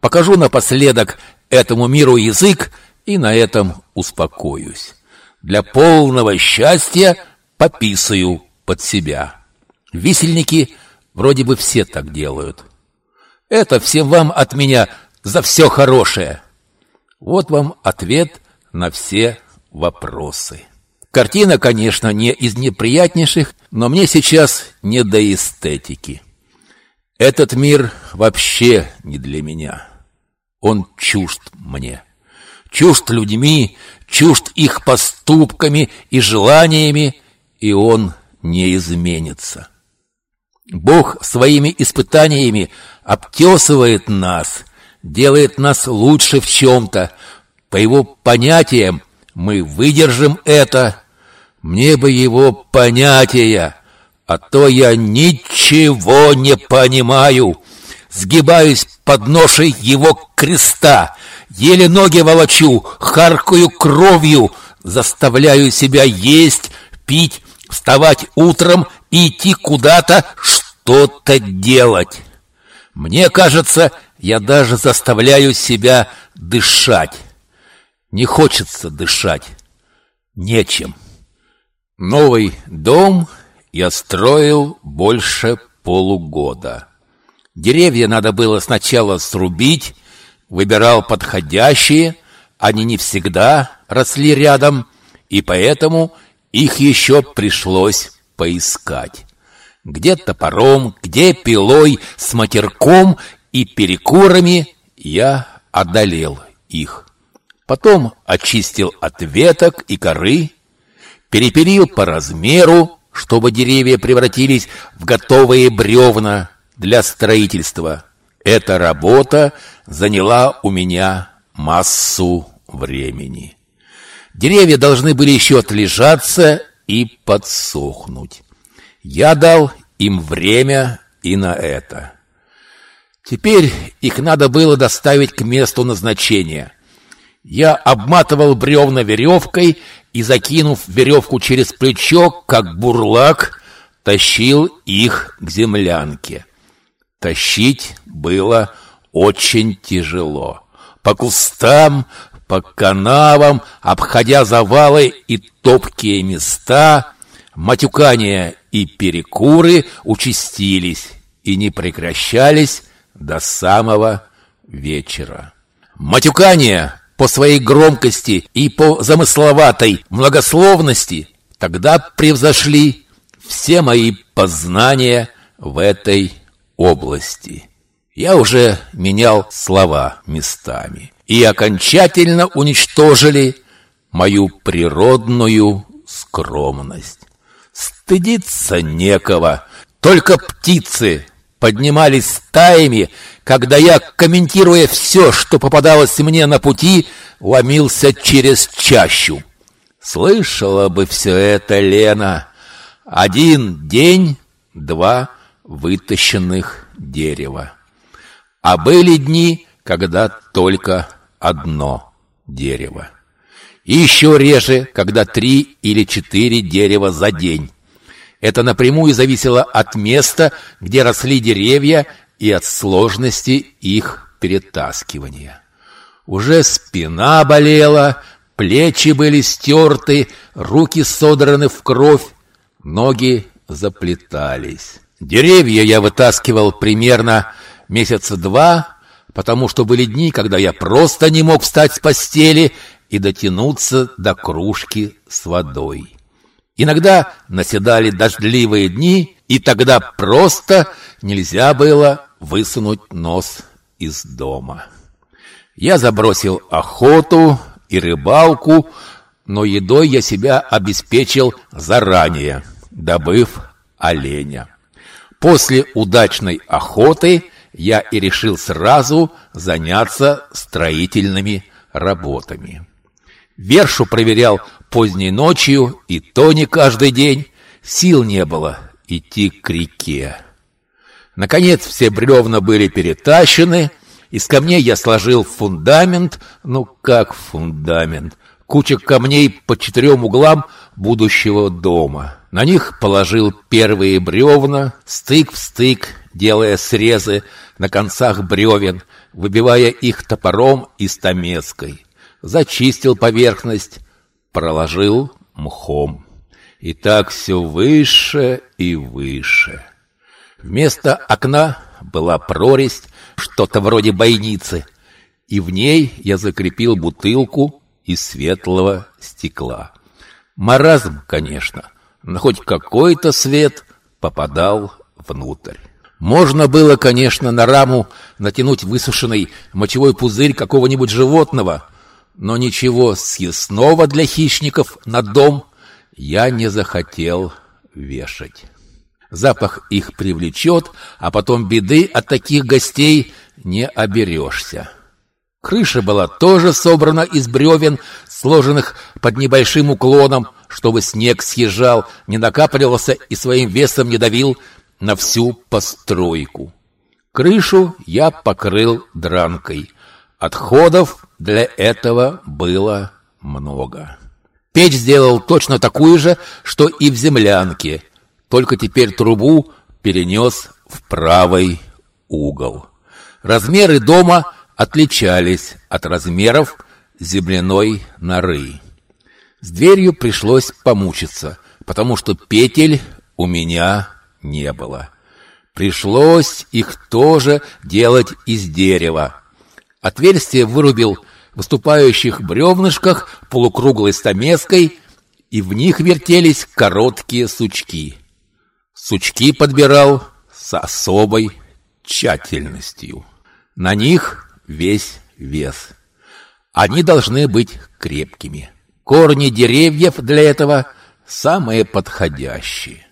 Покажу напоследок этому миру язык и на этом успокоюсь. Для полного счастья пописаю под себя. Висельники вроде бы все так делают. Это всем вам от меня за все хорошее. Вот вам ответ на все вопросы. Картина, конечно, не из неприятнейших, но мне сейчас не до эстетики. Этот мир вообще не для меня. Он чужд мне. Чужд людьми, чужд их поступками и желаниями, и он не изменится. Бог своими испытаниями обтесывает нас, делает нас лучше в чем-то. По его понятиям мы выдержим это. Мне бы его понятия, а то я ничего не понимаю. Сгибаюсь под ношей его креста, еле ноги волочу, харкаю кровью, заставляю себя есть, пить, вставать утром и идти куда-то, что-то делать. Мне кажется, я даже заставляю себя дышать. Не хочется дышать. Нечем. Новый дом я строил больше полугода. Деревья надо было сначала срубить, выбирал подходящие, они не всегда росли рядом, и поэтому их еще пришлось поискать. Где топором, где пилой, с матерком и перекурами я одолел их. Потом очистил от веток и коры, перепилил по размеру, чтобы деревья превратились в готовые бревна для строительства. Эта работа заняла у меня массу времени. Деревья должны были еще отлежаться и подсохнуть. Я дал им время и на это. Теперь их надо было доставить к месту назначения. Я обматывал бревна веревкой и, закинув веревку через плечо, как бурлак, тащил их к землянке. Тащить было очень тяжело. По кустам, по канавам, обходя завалы и топкие места, матюкания и перекуры участились и не прекращались до самого вечера. Матюкания по своей громкости и по замысловатой многословности тогда превзошли все мои познания в этой области. Я уже менял слова местами и окончательно уничтожили мою природную скромность. Стыдиться некого, только птицы поднимались стаями, когда я, комментируя все, что попадалось мне на пути, ломился через чащу. Слышала бы все это Лена. Один день, два вытащенных дерева. А были дни, когда только одно дерево. И еще реже, когда три или четыре дерева за день. Это напрямую зависело от места, где росли деревья, и от сложности их перетаскивания. Уже спина болела, Плечи были стерты, руки содраны в кровь, ноги заплетались. Деревья я вытаскивал примерно месяца два, потому что были дни, когда я просто не мог встать с постели и дотянуться до кружки с водой. Иногда наседали дождливые дни, и тогда просто нельзя было высунуть нос из дома. Я забросил охоту и рыбалку, но едой я себя обеспечил заранее, добыв оленя. После удачной охоты я и решил сразу заняться строительными работами. Вершу проверял поздней ночью, и то не каждый день. Сил не было идти к реке. Наконец все бревна были перетащены, из камней я сложил фундамент, ну как фундамент, куча камней по четырем углам будущего дома. На них положил первые бревна, стык в стык, делая срезы на концах бревен, выбивая их топором и стамеской. Зачистил поверхность, проложил мхом. И так все выше и выше. Вместо окна была прорезь, что-то вроде бойницы, и в ней я закрепил бутылку из светлого стекла. Маразм, конечно, но хоть какой-то свет попадал внутрь. Можно было, конечно, на раму натянуть высушенный мочевой пузырь какого-нибудь животного, но ничего съестного для хищников на дом я не захотел вешать. Запах их привлечет, а потом беды от таких гостей не оберешься. Крыша была тоже собрана из бревен, сложенных под небольшим уклоном, чтобы снег съезжал, не накапливался и своим весом не давил на всю постройку. Крышу я покрыл дранкой. Отходов для этого было много. Печь сделал точно такую же, что и в землянке, только теперь трубу перенес в правый угол. Размеры дома отличались от размеров земляной норы. С дверью пришлось помучиться, потому что петель у меня не было. Пришлось их тоже делать из дерева. Отверстие вырубил в выступающих бревнышках полукруглой стамеской, и в них вертелись короткие сучки. Сучки подбирал с особой тщательностью. На них весь вес. Они должны быть крепкими. Корни деревьев для этого самые подходящие.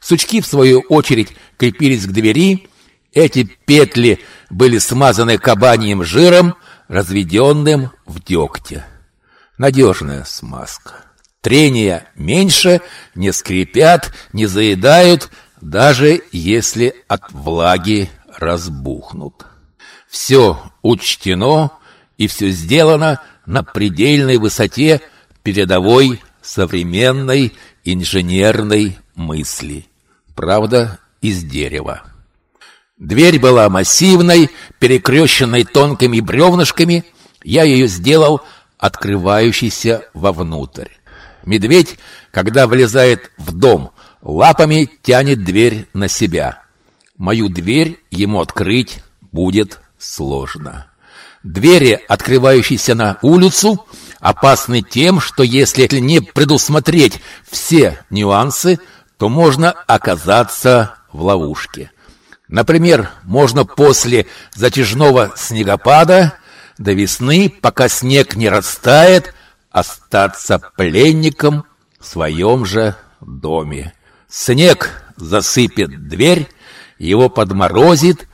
Сучки, в свою очередь, крепились к двери. Эти петли были смазаны кабаньим жиром, разведенным в дегте. Надежная смазка. Трения меньше, не скрипят, не заедают, даже если от влаги разбухнут. Все учтено и все сделано на предельной высоте передовой современной инженерной мысли. Правда, из дерева. Дверь была массивной, перекрещенной тонкими бревнышками. Я ее сделал открывающейся вовнутрь. Медведь, когда влезает в дом, лапами тянет дверь на себя. Мою дверь ему открыть будет сложно. Двери, открывающиеся на улицу, опасны тем, что если не предусмотреть все нюансы, то можно оказаться в ловушке. Например, можно после затяжного снегопада до весны, пока снег не растает, остаться пленником в своем же доме. Снег засыпет дверь, его подморозит,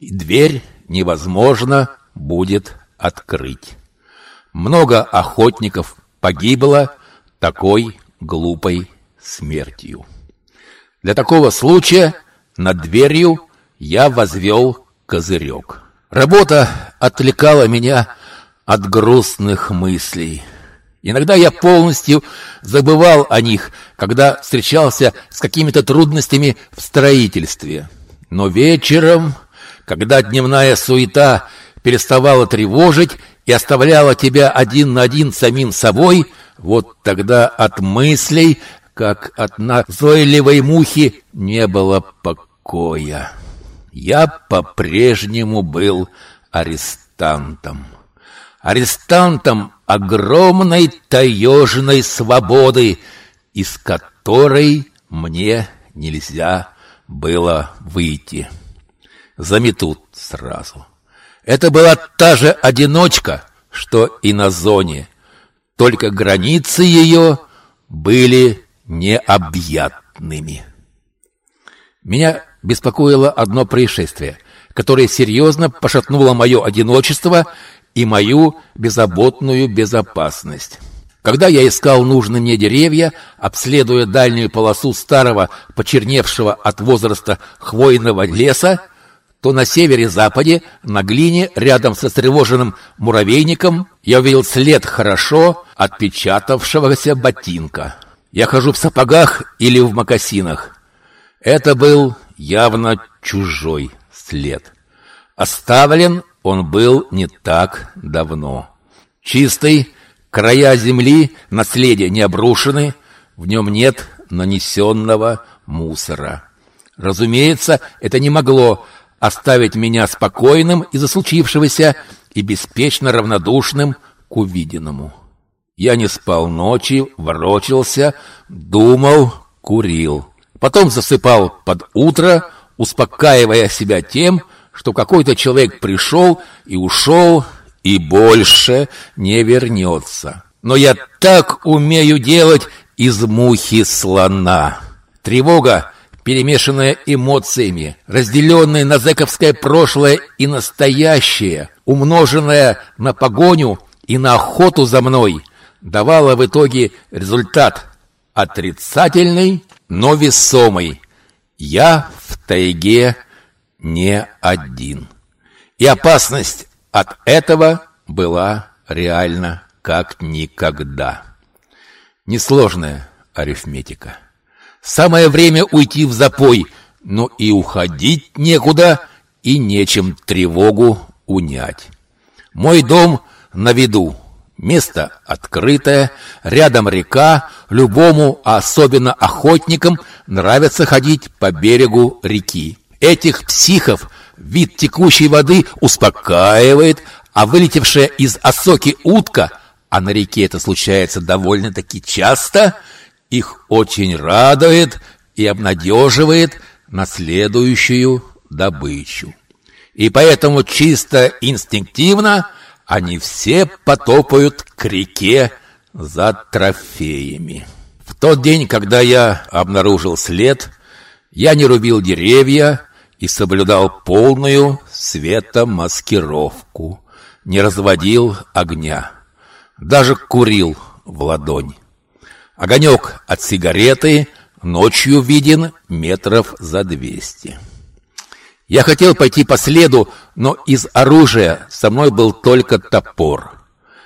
и дверь невозможно будет открыть. Много охотников погибло такой глупой смертью. Для такого случая над дверью я возвел козырек. Работа отвлекала меня от грустных мыслей. Иногда я полностью забывал о них, когда встречался с какими-то трудностями в строительстве. Но вечером, когда дневная суета переставала тревожить, и оставляла тебя один на один самим собой, вот тогда от мыслей, как от назойливой мухи, не было покоя. Я по-прежнему был арестантом. Арестантом огромной таежной свободы, из которой мне нельзя было выйти. Заметут сразу. Это была та же одиночка, что и на зоне, только границы ее были необъятными. Меня беспокоило одно происшествие, которое серьезно пошатнуло мое одиночество и мою беззаботную безопасность. Когда я искал нужные мне деревья, обследуя дальнюю полосу старого, почерневшего от возраста хвойного леса, то на севере-западе, на глине, рядом со встревоженным муравейником, я увидел след хорошо отпечатавшегося ботинка. Я хожу в сапогах или в мокасинах. Это был явно чужой след. Оставлен он был не так давно. Чистый, края земли, наследие не обрушены, в нем нет нанесенного мусора. Разумеется, это не могло оставить меня спокойным из-за случившегося и беспечно равнодушным к увиденному. Я не спал ночи, ворочался, думал, курил. Потом засыпал под утро, успокаивая себя тем, что какой-то человек пришел и ушел, и больше не вернется. Но я так умею делать из мухи слона. Тревога перемешанная эмоциями, разделенная на зэковское прошлое и настоящее, умноженная на погоню и на охоту за мной, давала в итоге результат отрицательный, но весомый. Я в тайге не один. И опасность от этого была реально как никогда. Несложная арифметика. Самое время уйти в запой, но и уходить некуда, и нечем тревогу унять. Мой дом на виду, место открытое, рядом река, любому, особенно охотникам, нравится ходить по берегу реки. Этих психов вид текущей воды успокаивает, а вылетевшая из осоки утка, а на реке это случается довольно-таки часто – их очень радует и обнадеживает на следующую добычу. И поэтому чисто инстинктивно они все потопают к реке за трофеями. В тот день, когда я обнаружил след, я не рубил деревья и соблюдал полную светомаскировку, не разводил огня, даже курил в ладонь. Огонек от сигареты ночью виден метров за двести. Я хотел пойти по следу, но из оружия со мной был только топор.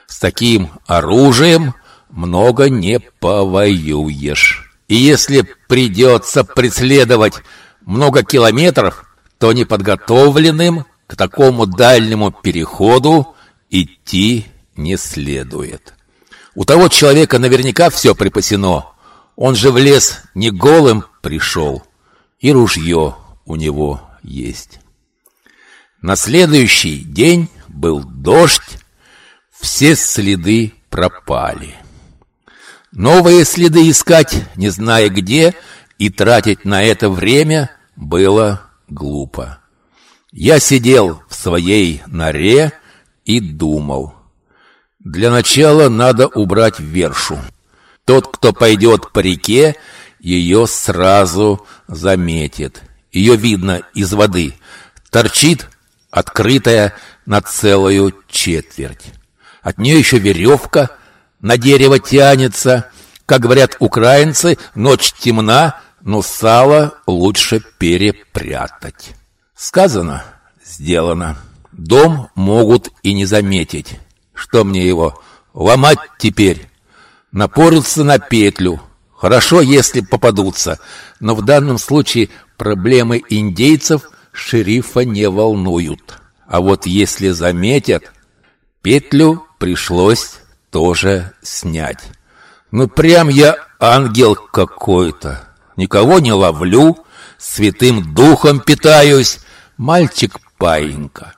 С таким оружием много не повоюешь. И если придется преследовать много километров, то неподготовленным к такому дальнему переходу идти не следует. У того человека наверняка все припасено. Он же в лес не голым пришел. И ружье у него есть. На следующий день был дождь. Все следы пропали. Новые следы искать, не зная где, и тратить на это время было глупо. Я сидел в своей норе и думал. Для начала надо убрать вершу. Тот, кто пойдет по реке, ее сразу заметит. Ее видно из воды. Торчит, открытая на целую четверть. От нее еще веревка на дерево тянется. Как говорят украинцы, ночь темна, но сало лучше перепрятать. Сказано, сделано. Дом могут и не заметить. Что мне его, ломать теперь? Напорился на петлю. Хорошо, если попадутся, но в данном случае проблемы индейцев шерифа не волнуют. А вот если заметят, Петлю пришлось тоже снять. Ну прям я ангел какой-то. Никого не ловлю, святым духом питаюсь. Мальчик-паинька.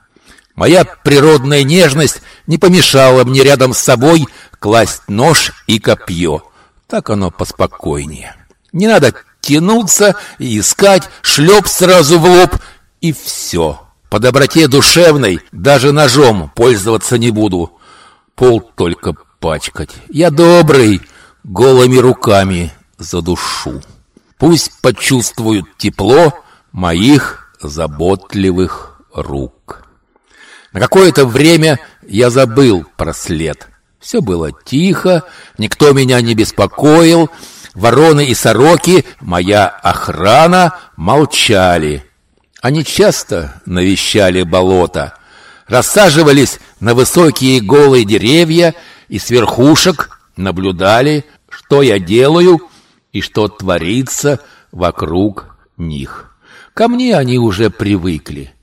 Моя природная нежность не помешала мне рядом с собой класть нож и копье. Так оно поспокойнее. Не надо тянуться и искать, шлеп сразу в лоб, и все. По доброте душевной даже ножом пользоваться не буду. Пол только пачкать. Я добрый, голыми руками задушу. Пусть почувствуют тепло моих заботливых рук. На какое-то время я забыл про след. Все было тихо, никто меня не беспокоил. Вороны и сороки, моя охрана, молчали. Они часто навещали болото, рассаживались на высокие голые деревья и с верхушек наблюдали, что я делаю и что творится вокруг них. Ко мне они уже привыкли.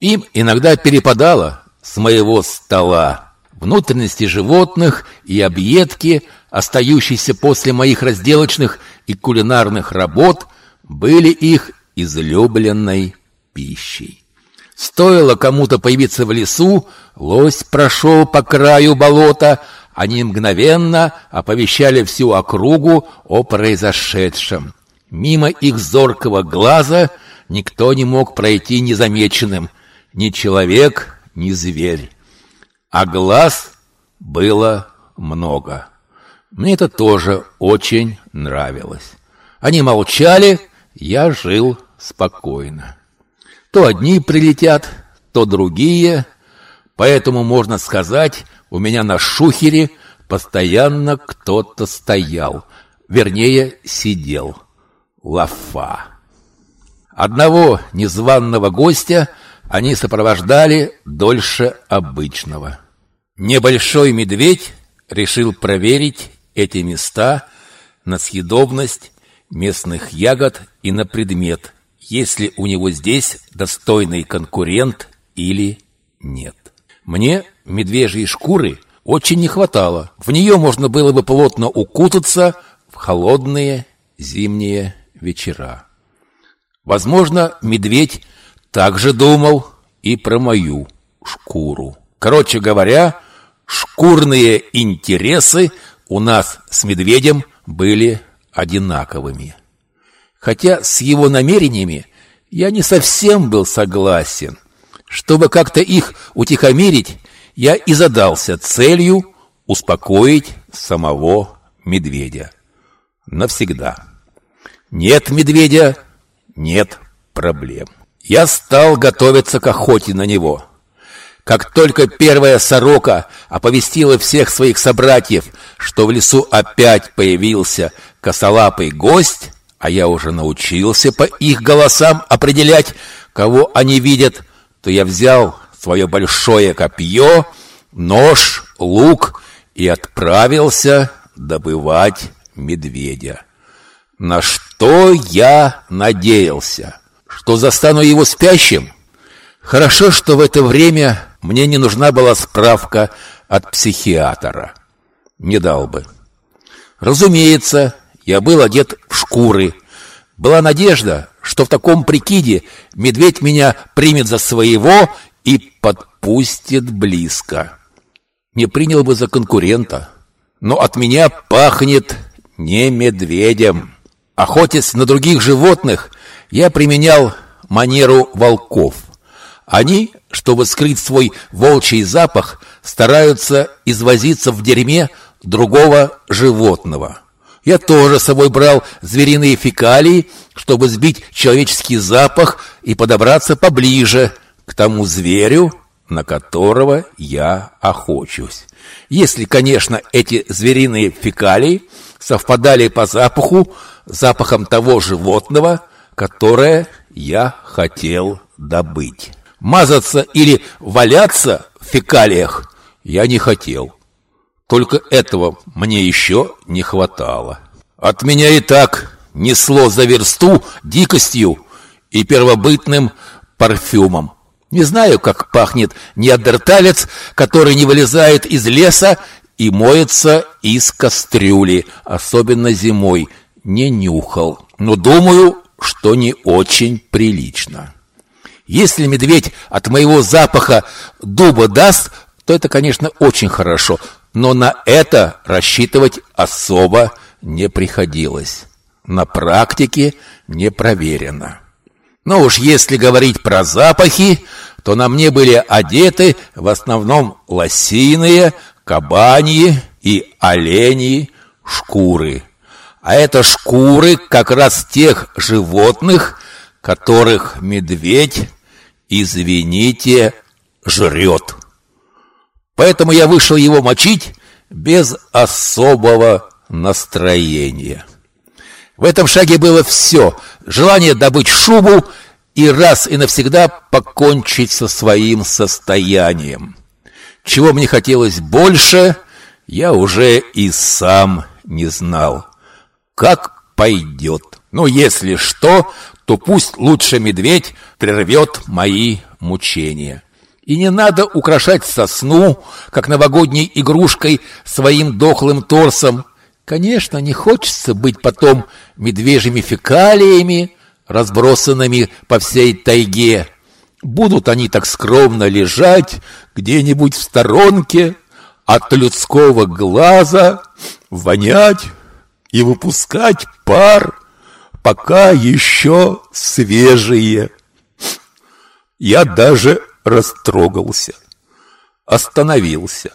Им иногда перепадало с моего стола. Внутренности животных и объедки, остающиеся после моих разделочных и кулинарных работ, были их излюбленной пищей. Стоило кому-то появиться в лесу, лось прошел по краю болота, они мгновенно оповещали всю округу о произошедшем. Мимо их зоркого глаза никто не мог пройти незамеченным, ни человек, ни зверь. А глаз было много. Мне это тоже очень нравилось. Они молчали, я жил спокойно. То одни прилетят, то другие. Поэтому, можно сказать, у меня на шухере постоянно кто-то стоял. Вернее, сидел. Лафа. Одного незваного гостя они сопровождали дольше обычного. Небольшой медведь решил проверить эти места на съедобность местных ягод и на предмет – есть ли у него здесь достойный конкурент или нет. Мне медвежьей шкуры очень не хватало. В нее можно было бы плотно укутаться в холодные зимние вечера. Возможно, медведь также думал и про мою шкуру. Короче говоря, шкурные интересы у нас с медведем были одинаковыми. Хотя с его намерениями я не совсем был согласен. Чтобы как-то их утихомирить, я и задался целью успокоить самого медведя. Навсегда. Нет медведя, нет проблем. Я стал готовиться к охоте на него. Как только первая сорока оповестила всех своих собратьев, что в лесу опять появился косолапый гость, а я уже научился по их голосам определять, кого они видят, то я взял свое большое копье, нож, лук и отправился добывать медведя. На что я надеялся? Что застану его спящим? Хорошо, что в это время мне не нужна была справка от психиатра. Не дал бы. Разумеется, я был одет в шкуры. Была надежда, что в таком прикиде медведь меня примет за своего и подпустит близко. Не принял бы за конкурента, но от меня пахнет не медведем. Охотясь на других животных, я применял манеру волков. Они, чтобы скрыть свой волчий запах, стараются извозиться в дерьме другого животного. Я тоже с собой брал звериные фекалии, чтобы сбить человеческий запах и подобраться поближе к тому зверю, на которого я охочусь. Если, конечно, эти звериные фекалии совпадали по запаху запахом того животного, которое я хотел добыть. Мазаться или валяться в фекалиях я не хотел. Только этого мне еще не хватало. От меня и так несло за версту дикостью и первобытным парфюмом. Не знаю, как пахнет неандерталец, который не вылезает из леса и моется из кастрюли, особенно зимой. Не нюхал, но думаю, что не очень прилично. Если медведь от моего запаха дуба даст, то это, конечно, очень хорошо, но на это рассчитывать особо не приходилось. На практике не проверено. Но уж если говорить про запахи, то на мне были одеты в основном лосиные, кабаньи и оленьи шкуры. А это шкуры как раз тех животных, которых медведь, извините, жрет. Поэтому я вышел его мочить без особого настроения. В этом шаге было все. Желание добыть шубу и раз и навсегда покончить со своим состоянием. Чего мне хотелось больше, я уже и сам не знал. Как пойдет. Но если что, то пусть лучше медведь прервет мои мучения. И не надо украшать сосну, как новогодней игрушкой, своим дохлым торсом. Конечно, не хочется быть потом медвежьими фекалиями, разбросанными по всей тайге. Будут они так скромно лежать где-нибудь в сторонке от людского глаза, вонять и выпускать пар, пока еще свежие. Я даже растрогался, остановился,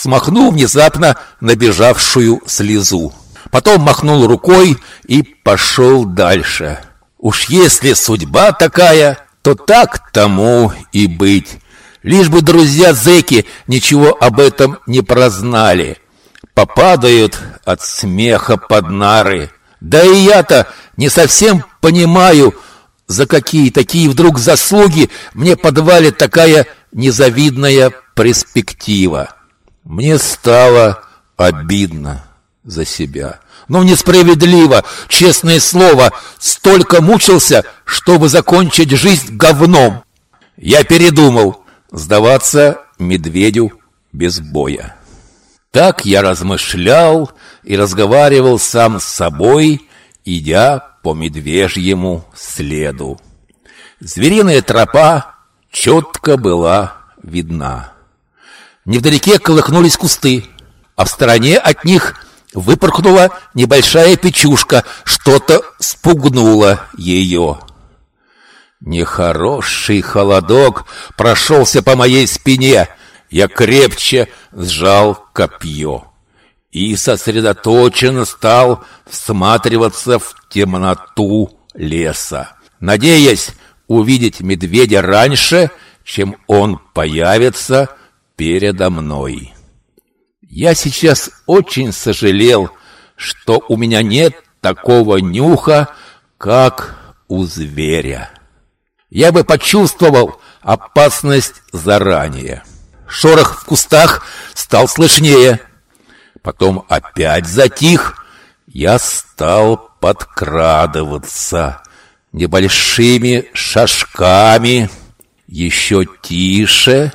смахнул внезапно набежавшую слезу. Потом махнул рукой и пошел дальше. Уж если судьба такая, то так тому и быть. Лишь бы друзья-зэки ничего об этом не прознали. Попадают от смеха под нары. Да и я-то не совсем понимаю, за какие такие вдруг заслуги мне подвалит такая незавидная перспектива. Мне стало обидно за себя. Но несправедливо, честное слово, столько мучился, чтобы закончить жизнь говном. Я передумал сдаваться медведю без боя. Так я размышлял и разговаривал сам с собой, идя по медвежьему следу. Звериная тропа четко была видна. Невдалеке колыхнулись кусты, а в стороне от них выпорхнула небольшая печушка, что-то спугнуло ее. Нехороший холодок прошелся по моей спине. Я крепче сжал копье и сосредоточенно стал всматриваться в темноту леса, надеясь увидеть медведя раньше, чем он появится передо мной. Я сейчас очень сожалел, что у меня нет такого нюха, как у зверя. Я бы почувствовал опасность заранее. Шорох в кустах стал слышнее, потом опять затих. Я стал подкрадываться небольшими шажками, еще тише,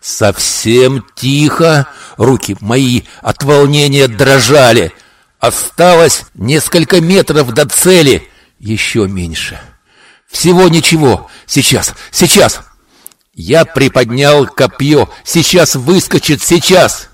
совсем тихо. Руки мои от волнения дрожали. Осталось несколько метров до цели, еще меньше. Всего ничего. Сейчас, сейчас. Я приподнял копье. Сейчас выскочит, сейчас.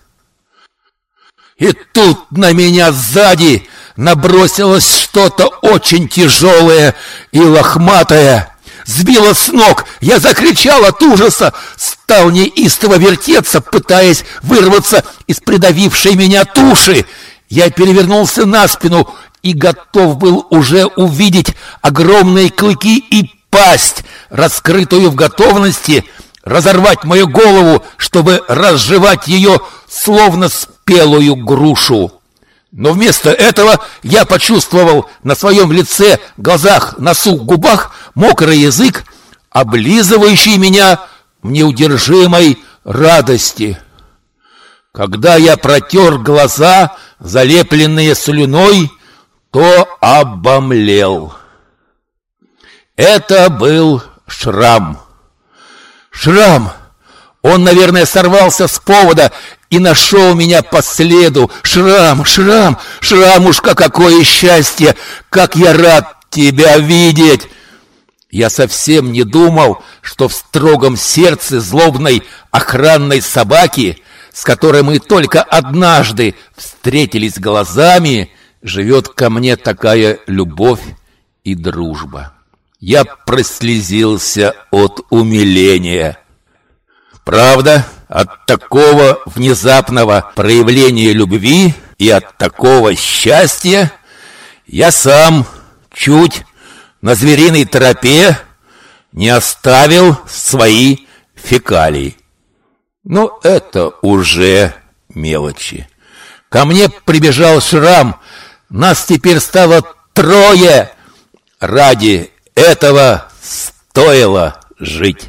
И тут на меня сзади набросилось что-то очень тяжелое и лохматое. Сбило с ног, я закричал от ужаса, стал неистово вертеться, пытаясь вырваться из придавившей меня туши. Я перевернулся на спину и готов был уже увидеть огромные клыки и пасть, раскрытую в готовности разорвать мою голову, чтобы разжевать ее, словно спелую грушу. Но вместо этого я почувствовал на своем лице, глазах, носу, губах мокрый язык, облизывающий меня в неудержимой радости. Когда я протер глаза, залепленные слюной, то обомлел. Это был шрам. Шрам! Он, наверное, сорвался с повода и нашел меня по следу. Шрам, шрам, шрамушка, какое счастье! Как я рад тебя видеть! Я совсем не думал, что в строгом сердце злобной охранной собаки, с которой мы только однажды встретились глазами, живет ко мне такая любовь и дружба. Я прослезился от умиления. Правда, от такого внезапного проявления любви и от такого счастья я сам чуть на звериной тропе не оставил свои фекалии. Но это уже мелочи. Ко мне прибежал Шрам. Нас теперь стало трое. Ради этого стоило жить.